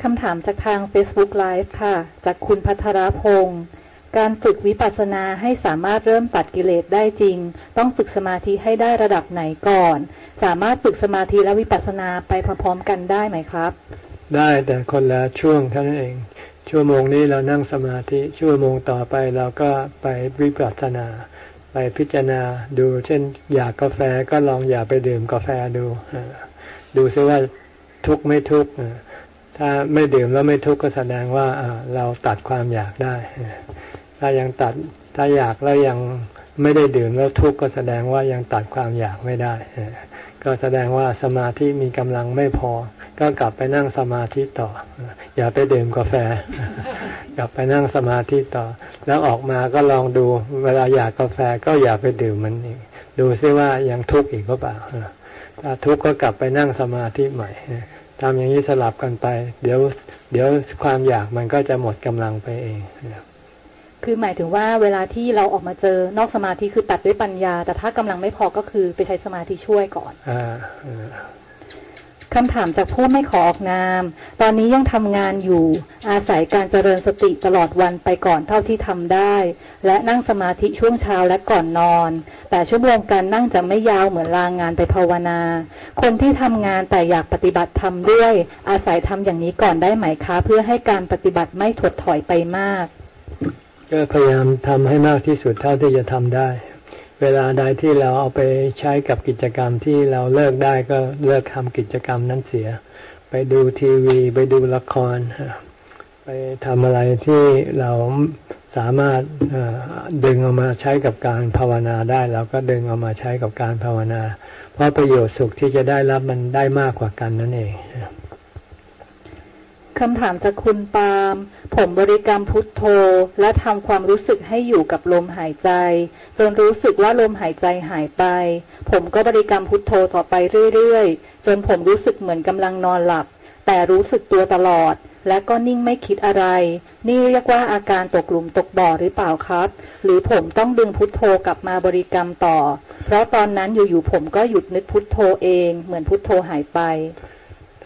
คำถามจากทาง Facebook Live ค่ะ จากคุณพัทรพงศ์การฝึกวิปัสสนาให้สามารถเริ่มตัดกิเลสได้จริง ต้องฝึกสมาธิให้ได้ระดับไหนก่อน สามารถฝึกสมาธิและวิปัสสนาไปพร้อมๆกันได้ไหมครับ ได้แต่คนละช่วงเท่านั้นเอง ชั่วโมงนี้เรานั่งสมาธิ ชั่วโมงต่อไปเราก็ไปวิปัสสนา ไปพิจารณาดู เช่น อยากกาแฟก็ลองอย่าไปดื่มกาแฟดู ดูซิว่าทุกไม่ทุกถ้าไม่ดื่มแล้วไม่ทุกก็แสดงว่าเราตัดความอยากได้ ถ้ายังตัดถ้าอยากแล้วยังไม่ได้ดื่มแล้วทุกข์ก็แสดงว่ายังตัดความอยากไม่ได้ ก็แสดงว่าสมาธิมีกำลังไม่พอ ก็กลับไปนั่งสมาธิต่อ อย่าไปดื่มกาแฟ กลับไปนั่งสมาธิต่อ แล้วออกมาก็ลองดู เวลาอยากกาแฟก็อย่าไปดื่มมันอีกดูซิว่ายังทุกข์อีกหรือเปล่าถ้าทุกข์ก็กลับไปนั่งสมาธิใหม่ทำอย่างนี้สลับกันไป เดี๋ยว เดี๋ยวความอยากมันก็จะหมดกำลังไปเองคือหมายถึงว่าเวลาที่เราออกมาเจอนอกสมาธิคือตัดด้วยปัญญา แต่ถ้ากำลังไม่พอก็คือไปใช้สมาธิช่วยก่อนอ คำถามจากผู้ไม่ขอออกนาม ตอนนี้ยังทำงานอยู่ อาศัยการเจริญสติตลอดวันไปก่อนเท่าที่ทำได้ และนั่งสมาธิช่วงเช้าและก่อนนอน แต่ชั่วโมงการนั่งจะไม่ยาวเหมือนลางงานไปภาวนา คนที่ทำงานแต่อยากปฏิบัติทำด้วย อาศัยทำอย่างนี้ก่อนได้ไหมคะ เพื่อให้การปฏิบัติไม่ถดถอยไปมาก ก็พยายามทำให้มากที่สุดเท่าที่จะทำได้ เวลาใดที่เราเอาไปใช้กับกิจกรรมที่เราเลิกได้ก็เลิกทำกิจกรรมนั้นเสีย ไปดูทีวีไปดูละคร ไปทำอะไรที่เราสามารถดึงเอามาใช้กับการภาวนาได้เราก็ดึงเอามาใช้กับการภาวนา เพราะประโยชน์สุขที่จะได้รับมันได้มากกว่ากันนั่นเอง คำถามจากคุณปาล์มผมบริกรรมพุทโธ และทำความรู้สึกให้อยู่กับลมหายใจ จนรู้สึกว่าลมหายใจหายไป ผมก็บริกรรมพุทโธต่อไปเรื่อยๆ จนผมรู้สึกเหมือนกำลังนอนหลับ แต่รู้สึกตัวตลอด และก็นิ่งไม่คิดอะไร นี่เรียกว่าอาการตกหลุมตกบ่อหรือเปล่าครับ หรือผมต้องดึงพุทโธกลับมาบริกรรมต่อ เพราะตอนนั้นอยู่ๆผมก็หยุดนึกพุทโธเอง เหมือนพุทโธหายไป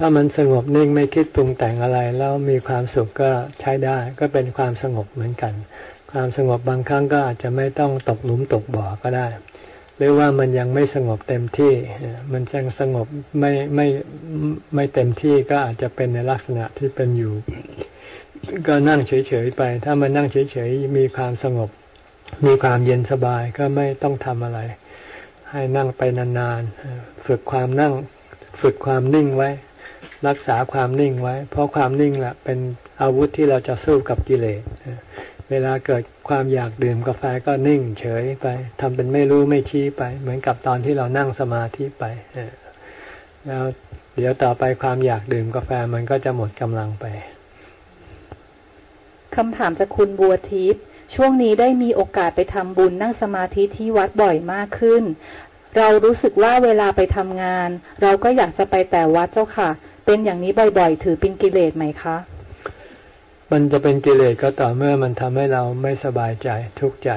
ถ้ามันสงบนิ่งไม่คิดปรุงแต่งอะไร แล้วมีความสุขก็ใช้ได้ ก็เป็นความสงบเหมือนกัน ความสงบบางครั้งก็อาจจะไม่ต้องตกหลุมตกบ่อก็ได้ หรือว่ามันยังไม่สงบเต็มที่ มันยังสงบไม่ไม่ไม่เต็มที่ก็อาจจะเป็นในลักษณะที่เป็นอยู่ ก็นั่งเฉยๆไป ถ้ามันนั่งเฉยๆมีความสงบ มีความเย็นสบายก็ไม่ต้องทำอะไร ให้นั่งไปนานๆฝึกความนั่ง ฝึกความนิ่งไว้ รักษาความนิ่งไว้ เพราะความนิ่งแหละเป็นอาวุธที่เราจะสู้กับกิเลสเวลาเกิดความอยากดื่มกาแฟก็นิ่งเฉยไปทำเป็นไม่รู้ไม่ชี้ไป เหมือนกับตอนที่เรานั่งสมาธิไปแล้วเดี๋ยวต่อไปความอยากดื่มกาแฟมันก็จะหมดกำลังไปคำถามจากคุณบัวทิพย์ช่วงนี้ได้มีโอกาสไปทำบุญนั่งสมาธิที่วัดบ่อยมากขึ้น เรารู้สึกว่าเวลาไปทำงาน เราก็อยากจะไปแต่วัดเจ้าค่ะ เป็นอย่างนี้บ่อยๆ ถือเป็นกิเลสไหมคะ มันจะเป็นกิเลสก็ต่อเมื่อมันทำให้เราไม่สบายใจทุกข์ใจ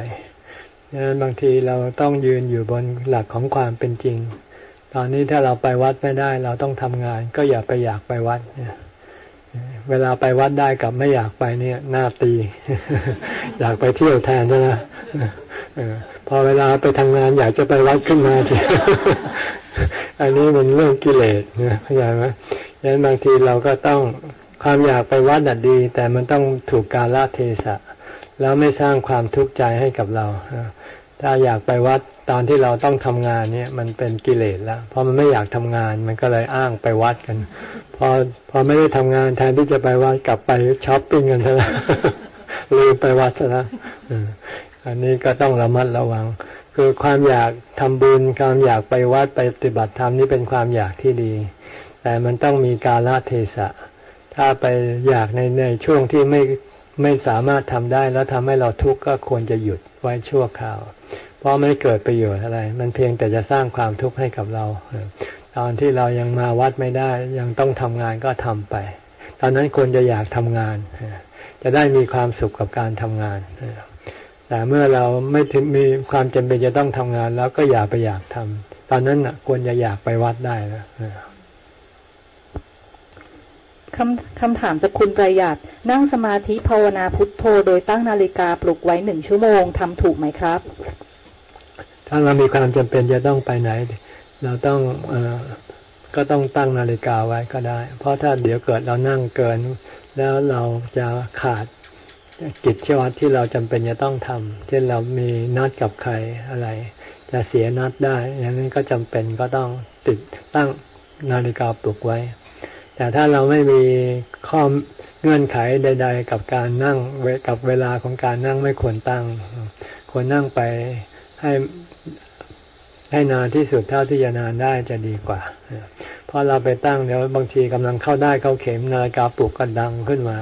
ดังนั้นบางทีเราต้องยืนอยู่บนหลักของความเป็นจริง ตอนนี้ถ้าเราไปวัดไม่ได้ เราต้องทำงาน ก็อย่าไปอยากไปวัดเวลาไปวัดได้กับไม่อยากไปเนี่ยหน้าตี อยากไปเที่ยวแทนใช่ไหมพอเวลาไปทำงานอยากจะไปวัดขึ้นมาทีอันนี้มันเรื่องกิเลสนะเข้าใจไหม ดังนั้นบางทีเราก็ต้องความอยากไปวัดดัดดี แต่มันต้องถูกกาลเทศะ แล้วไม่สร้างความทุกข์ใจให้กับเรา ถ้าอยากไปวัดตอนที่เราต้องทำงานเนี่ยมันเป็นกิเลสแล้ว เพราะมันไม่อยากทำงานมันก็เลยอ้างไปวัดกัน พอพอไม่ได้ทำงานแทนที่จะไปวัดกลับไปช้อปปิ้งกันซะแล้วลืมไปวัดซะแล้วอันนี้ก็ต้องระมัดระวัง คือความอยากทำบุญความอยากไปวัดไปปฏิบัติธรรมนี่เป็นความอยากที่ดี แต่มันต้องมีกาลเทศะ ถ้าไปอยากในในช่วงที่ไม่ไม่สามารถทำได้แล้วทำให้เราทุกข์ก็ควรจะหยุดไว้ชั่วคราว เพราะไม่เกิดประโยชน์อะไร มันเพียงแต่จะสร้างความทุกข์ให้กับเรา ตอนที่เรายังมาวัดไม่ได้ ยังต้องทำงานก็ทำไป ตอนนั้นควรจะอยากทำงาน จะได้มีความสุขกับการทำงานแต่เมื่อเราไม่ถึงมีความจำเป็นจะต้องทำงาน แล้วก็อย่าไปอยากทำตอนนั้นควรจะอยากไปวัดได้แล้ว คำคำถามจากคุณประหยัด นั่งสมาธิภาวนาพุทโธ โดยตั้งนาฬิกาปลุกไว้หนึ่งชั่วโมงทำถูกไหมครับ ถ้าเรามีความจำเป็นจะต้องไปไหน เราต้องเอก็ต้องตั้งนาฬิกาไว้ก็ได้ เพราะถ้าเดี๋ยวเกิดเรานั่งเกิน แล้วเราจะขาดกิจวัตรที่เราจำเป็นจะต้องทำเช่นเรามีนัดกับใครอะไร จะเสียนัดได้อย่างนั้นก็จำเป็นก็ต้องติดตั้งนาฬิกาปลุกไว้ แต่ถ้าเราไม่มีข้อเงื่อนไขใด ๆ กับการนั่งกับเวลาของการนั่งไม่ควรตั้ง ควรนั่งไปให้ให้นานที่สุดเท่าที่จะนานได้จะดีกว่า เพราะเราไปตั้งเดี๋ยวบางทีกำลังเข้าได้เข้าเข็มนาฬิกาปลุกก็ดังขึ้นมา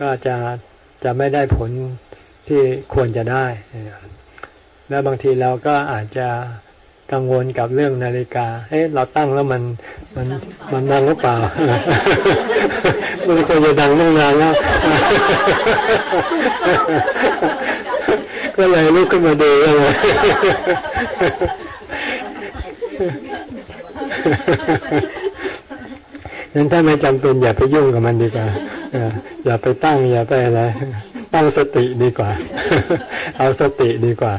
ก็จะจะไม่ได้ผลที่ควรจะได้ แล้วบางทีเราก็อาจจะ กังวลกับเรื่องนาฬิกา เอ๊ะเราตั้งแล้วมันมันมันดังหรือเปล่า มันควรจะดังตั้งนานแล้ว ก็เลยลุกขึ้นมาดูเลยนั้นถ้าไม่จำเป็นอย่าไปยุ่งกับมันดีกว่าอย่าไปตั้งอย่าไปอะไร ตั้งสติดีกว่า เอาสติดีกว่า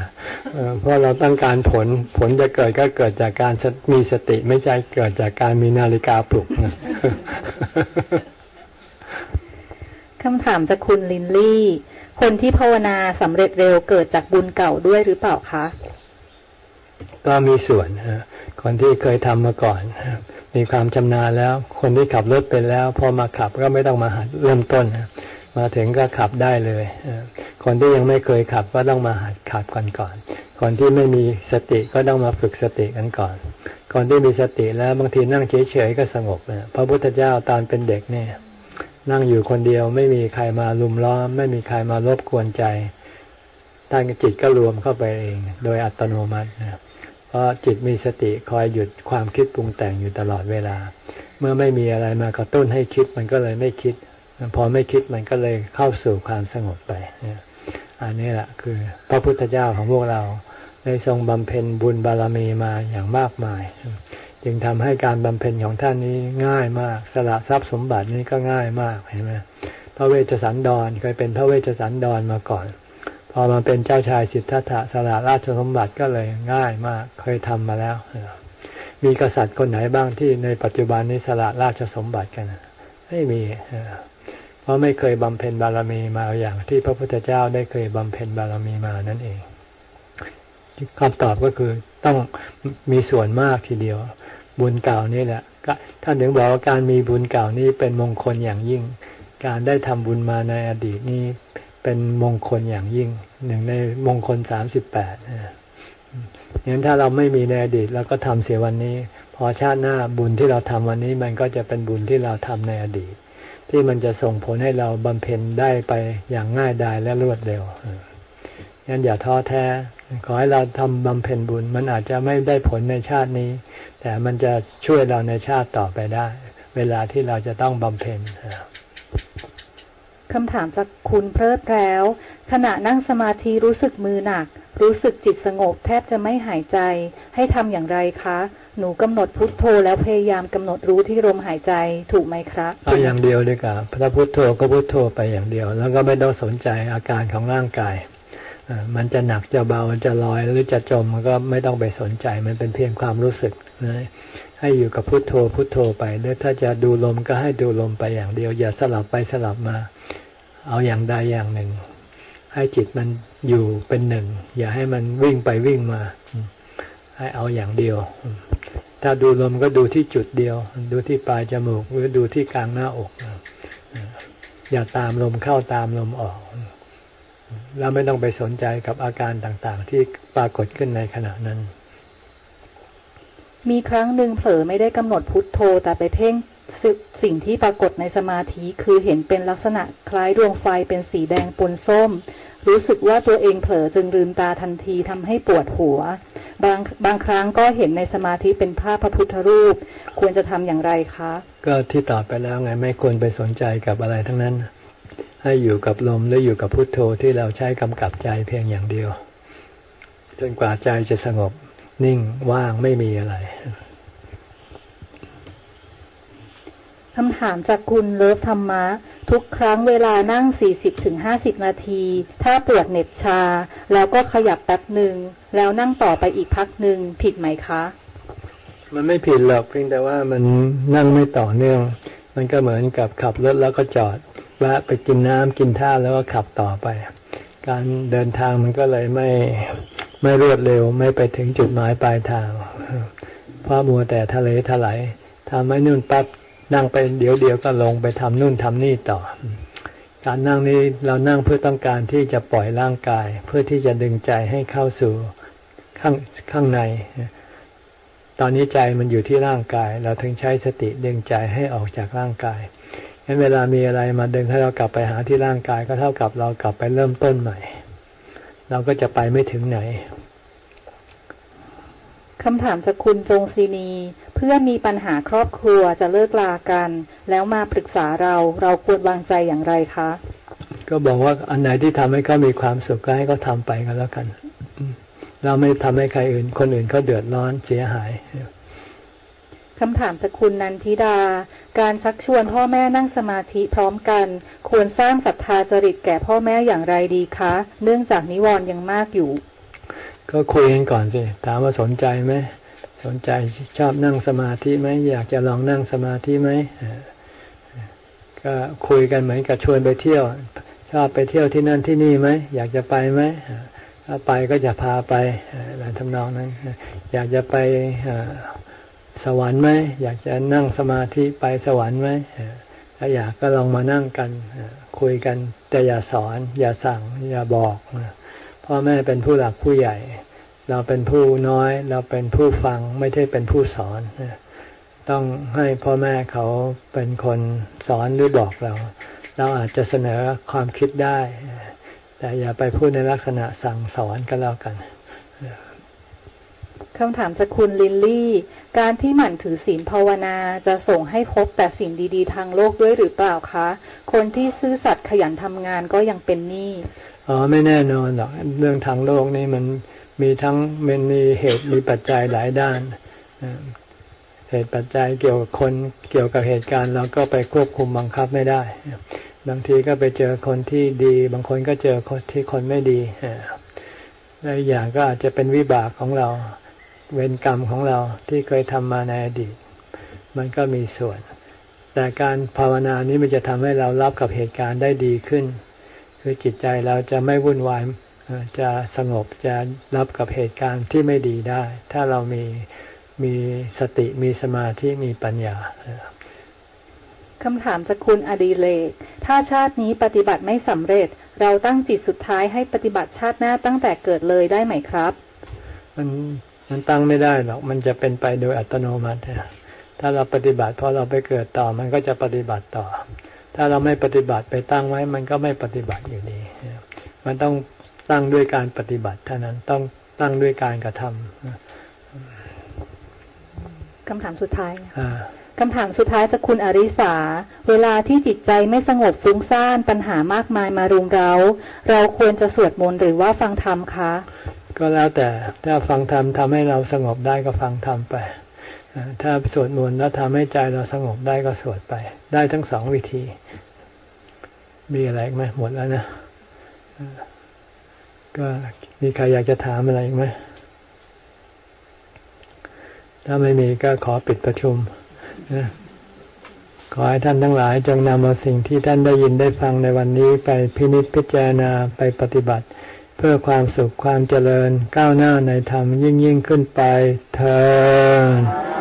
เพราะเราต้องการผล ผลจะเกิดก็เกิดจากการมีสติไม่ใช่เกิดจากการมีนาฬิกาปลุกคำถามจากคุณลินลี่ คนที่ภาวนาสำเร็จเร็วเกิดจากบุญเก่าด้วยหรือเปล่าคะ ก็มีส่วนคนที่เคยทำมาก่อน มีความชำนาญแล้ว คนที่ขับรถเป็นแล้ว พอมาขับก็ไม่ต้องมาหัดเริ่มต้น มาถึงก็ขับได้เลยคนที่ยังไม่เคยขับก็ต้องมาหัดขับกันก่อน คนที่ไม่มีสติก็ต้องมาฝึกสติกันก่อน คนที่มีสติแล้วบางทีนั่งเฉยๆก็สงบนะพระพุทธเจ้าตอนเป็นเด็กเนี่ย นั่งอยู่คนเดียวไม่มีใครมาลุมล้อม ไม่มีใครมารบกวนใจท่านจิตก็รวมเข้าไปเอง โดยอัตโนมัตินะเพราะจิตมีสติคอยหยุดความคิดปรุงแต่งอยู่ตลอดเวลา เมื่อไม่มีอะไรมากระตุ้นให้คิดมันก็เลยไม่คิด พอไม่คิดมันก็เลยเข้าสู่ความสงบไปอันนี้แหละคือ พระพุทธเจ้าของพวกเราได้ทรงบำเพ็ญบุญบารมีมาอย่างมากมาย จึงทำให้การบำเพ็ญของท่านนี้ง่ายมาก สละทรัพย์สมบัตินี้ก็ง่ายมากเห็นไหมพระเวชสันดรเคยเป็นพระเวชสันดรมาก่อน พอมาเป็นเจ้าชายสิทธัตถะสละราชสมบัติก็เลยง่ายมาก เคยทำมาแล้ว มีกษัตริย์คนไหนบ้างที่ในปัจจุบันนี้สละราชสมบัติกัน ไม่มี เพราะไม่เคยบำเพ็ญบารมีมาอย่างที่พระพุทธเจ้าได้เคยบำเพ็ญบารมีมานั่นเองคำตอบก็คือต้องมีส่วนมากทีเดียว บุญเก่านี่แหละท่านถึงบอกว่าการมีบุญเก่านี้เป็นมงคลอย่างยิ่ง การได้ทำบุญมาในอดีตนี้เป็นมงคลอย่างยิ่งหนึ่งในมงคลสามสิบแปดงั้นถ้าเราไม่มีในอดีตเราก็ทำเสียวันนี้ พอชาติหน้าบุญที่เราทำวันนี้มันก็จะเป็นบุญที่เราทำในอดีต ที่มันจะส่งผลให้เราบำเพ็ญได้ไปอย่างง่ายดายและรวดเร็วงั้นอย่าท้อแท้ ขอให้เราทำบำเพ็ญบุญ มันอาจจะไม่ได้ผลในชาตินี้ แต่มันจะช่วยเราในชาติต่อไปได้ เวลาที่เราจะต้องบำเพ็ญคำถามจากคุณเพลิดแล้ว ขณะนั่งสมาธิรู้สึกมือหนัก รู้สึกจิตสงบแทบจะไม่หายใจ ให้ทำอย่างไรคะ หนูกำหนดพุทโธแล้วพยายามกำหนดรู้ที่ลมหายใจถูกไหมครับเอาอย่างเดียวดีกว่าพระพุทโธก็พุทโธไปอย่างเดียว แล้วก็ไม่ต้องสนใจอาการของร่างกายมันจะหนักจะเบาจะลอยหรือจะจมก็ไม่ต้องไปสนใจมันเป็นเพียงความรู้สึกนะให้อยู่กับพุทโธพุทโธไปหรือถ้าจะดูลมก็ให้ดูลมไปอย่างเดียว อย่าสลับไปสลับมา เอาอย่างใดอย่างหนึ่ง ให้จิตมันอยู่เป็นหนึ่ง อย่าให้มันวิ่งไปวิ่งมา ให้เอาอย่างเดียว ถ้าดูลมก็ดูที่จุดเดียว ดูที่ปลายจมูกหรือดูที่กลางหน้าอก อย่าตามลมเข้าตามลมออก แล้วไม่ต้องไปสนใจกับอาการต่างๆ ที่ปรากฏขึ้นในขณะนั้น มีครั้งหนึ่งเผลอไม่ได้กำหนดพุทโธแต่ไปเพ่งสิ่งที่ปรากฏในสมาธิคือเห็นเป็นลักษณะคล้ายดวงไฟเป็นสีแดงปนส้ม รู้สึกว่าตัวเองเผลอจึงลืมตาทันทีทำให้ปวดหัว บางบางครั้งก็เห็นในสมาธิเป็นภาพพระพุทธรูป ควรจะทำอย่างไรคะ ก็ที่ตอบไปแล้วไงไม่ควรไปสนใจกับอะไรทั้งนั้น ให้อยู่กับลมหรืออยู่กับพุทโธที่เราใช้กำกับใจเพียงอย่างเดียว จนกว่าใจจะสงบนิ่งว่างไม่มีอะไร คำถามจากคุณเลิฟธรรมะ ทุกครั้งเวลานั่ง 40-50 นาที ถ้าปวดเน็บชา แล้วก็ขยับแป๊บหนึ่ง แล้วนั่งต่อไปอีกพักหนึ่งผิดไหมคะ มันไม่ผิดหรอกเพียงแต่ว่ามันนั่งไม่ต่อเนื่อง มันก็เหมือนกับขับรถแล้วก็จอดแวะไปกินน้ำกินท่าแล้วก็ขับต่อไป การเดินทางมันก็เลยไม่ไม่รวดเร็ว ไม่ไปถึงจุดหมายปลายทางเพราะมัวแต่ทะเลทลายทำให้นู่นปั๊บ นั่งไปเดี๋ยวเดียวก็ลงไปทำนู่นทำนี่ต่อ การนั่งนี้เรานั่งเพื่อต้องการที่จะปล่อยร่างกาย เพื่อที่จะดึงใจให้เข้าสู่ข้างข้างใน ตอนนี้ใจมันอยู่ที่ร่างกาย เราถึงใช้สติดึงใจให้ออกจากร่างกายงั้นเวลามีอะไรมาดึงให้เรากลับไปหาที่ร่างกายก็เท่ากับเรากลับไปเริ่มต้นใหม่ เราก็จะไปไม่ถึงไหน คำถามจากคุณจงศีนี เพื่อมีปัญหาครอบครัวจะเลิกลากัน แล้วมาปรึกษาเราเราควรวางใจอย่างไรคะ ก็บอกว่าอันไหนที่ทำให้เขามีความสุขก็ให้เขาทาไปกันแล้วกัน เราไม่ทำให้ใครอื่น คนอื่นเขาเดือดร้อนเสียหายคำถามจากคุณนันทิดา การชักชวนพ่อแม่นั่งสมาธิพร้อมกัน ควรสร้างศรัทธาจริตแก่พ่อแม่อย่างไรดีคะ เนื่องจากนิวรณ์ยังมากอยู่ ก็คุยกันก่อนสิถามว่าสนใจไหมสนใจชอบนั่งสมาธิไหมอยากจะลองนั่งสมาธิไหมก็คุยกันเหมือนกับชวนไปเที่ยว ชอบไปเที่ยวที่นั่นที่นี่ไหมอยากจะไปไหมถ้าไปก็จะพาไปอะไรทำนองนั้น อยากจะไปสวรรค์ไหมอยากจะนั่งสมาธิไปสวรรค์ไหมถ้าอยากก็ลองมานั่งกันคุยกัน แต่อย่าสอน อย่าสั่ง อย่าบอก พ่อแม่เป็นผู้หลักผู้ใหญ่ เราเป็นผู้น้อย เราเป็นผู้ฟังไม่ใช่เป็นผู้สอนต้องให้พ่อแม่เขาเป็นคนสอนหรือบอกเรา เราอาจจะเสนอความคิดได้ แต่อย่าไปพูดในลักษณะสั่งสอนก็แล้วกันคำถามจากคุณลินลี่ การที่หมั่นถือศีลภาวนาจะส่งให้พบแต่สิ่งดี ๆ ทางโลกด้วยหรือเปล่าคะ คนที่ซื่อสัตย์ขยันทำงานก็ยังเป็นหนี้ อ๋อไม่แน่นอนหรอกเรื่องทางโลกนี่มันมีทั้งมันมีเหตุมีปัจจัยหลายด้านเหตุปัจจัยเกี่ยวกับคนเกี่ยวกับเหตุการณ์เราก็ไปควบคุมบังคับไม่ได้ บางทีก็ไปเจอคนที่ดี บางคนก็เจอคนที่คนไม่ดีและอย่างก็อาจจะเป็นวิบากของเรา เวรกรรมของเราที่เคยทำมาในอดีต มันก็มีส่วน แต่การภาวนานี้มันจะทำให้เรารับกับเหตุการณ์ได้ดีขึ้น คือจิตใจเราจะไม่วุ่นวายจะสงบจะรับกับเหตุการณ์ที่ไม่ดีได้ ถ้าเรามีมีสติมีสมาธิมีปัญญาคำถามจากคุณอดีเลก ถ้าชาตินี้ปฏิบัติไม่สำเร็จ เราตั้งจิตสุดท้ายให้ปฏิบัติชาติหน้าตั้งแต่เกิดเลยได้ไหมครับ มันมันตั้งไม่ได้หรอก มันจะเป็นไปโดยอัตโนมัติ ถ้าเราปฏิบัติพอเราไปเกิดต่อ มันก็จะปฏิบัติต่อ ถ้าเราไม่ปฏิบัติไปตั้งไว้ มันก็ไม่ปฏิบัติอยู่ดี มันต้องตั้งด้วยการปฏิบัติเท่านั้นต้องตั้งด้วยการกระทำคำถามสุดท้ายคำถามสุดท้ายจากคุณอริสา เวลาที่จิตใจไม่สงบฟุ้งซ่านปัญหามากมายมารุมเรา เราควรจะสวดมนต์หรือว่าฟังธรรมคะ ก็แล้วแต่ถ้าฟังธรรมทำให้เราสงบได้ก็ฟังธรรมไป ถ้าสวดมนต์แล้วทำให้ใจเราสงบได้ก็สวดไป ได้ทั้งสองวิธี มีอะไรไหมหมดแล้วนะก็มีใครอยากจะถามอะไรไหมถ้าไม่มีก็ขอปิดประชุมขอให้ท่านทั้งหลายจงนำเอาสิ่งที่ท่านได้ยินได้ฟังในวันนี้ไปพินิจพิจารณาไปปฏิบัติ เพื่อความสุขความเจริญก้าวหน้าในธรรมยิ่งยิ่งขึ้นไปเธอ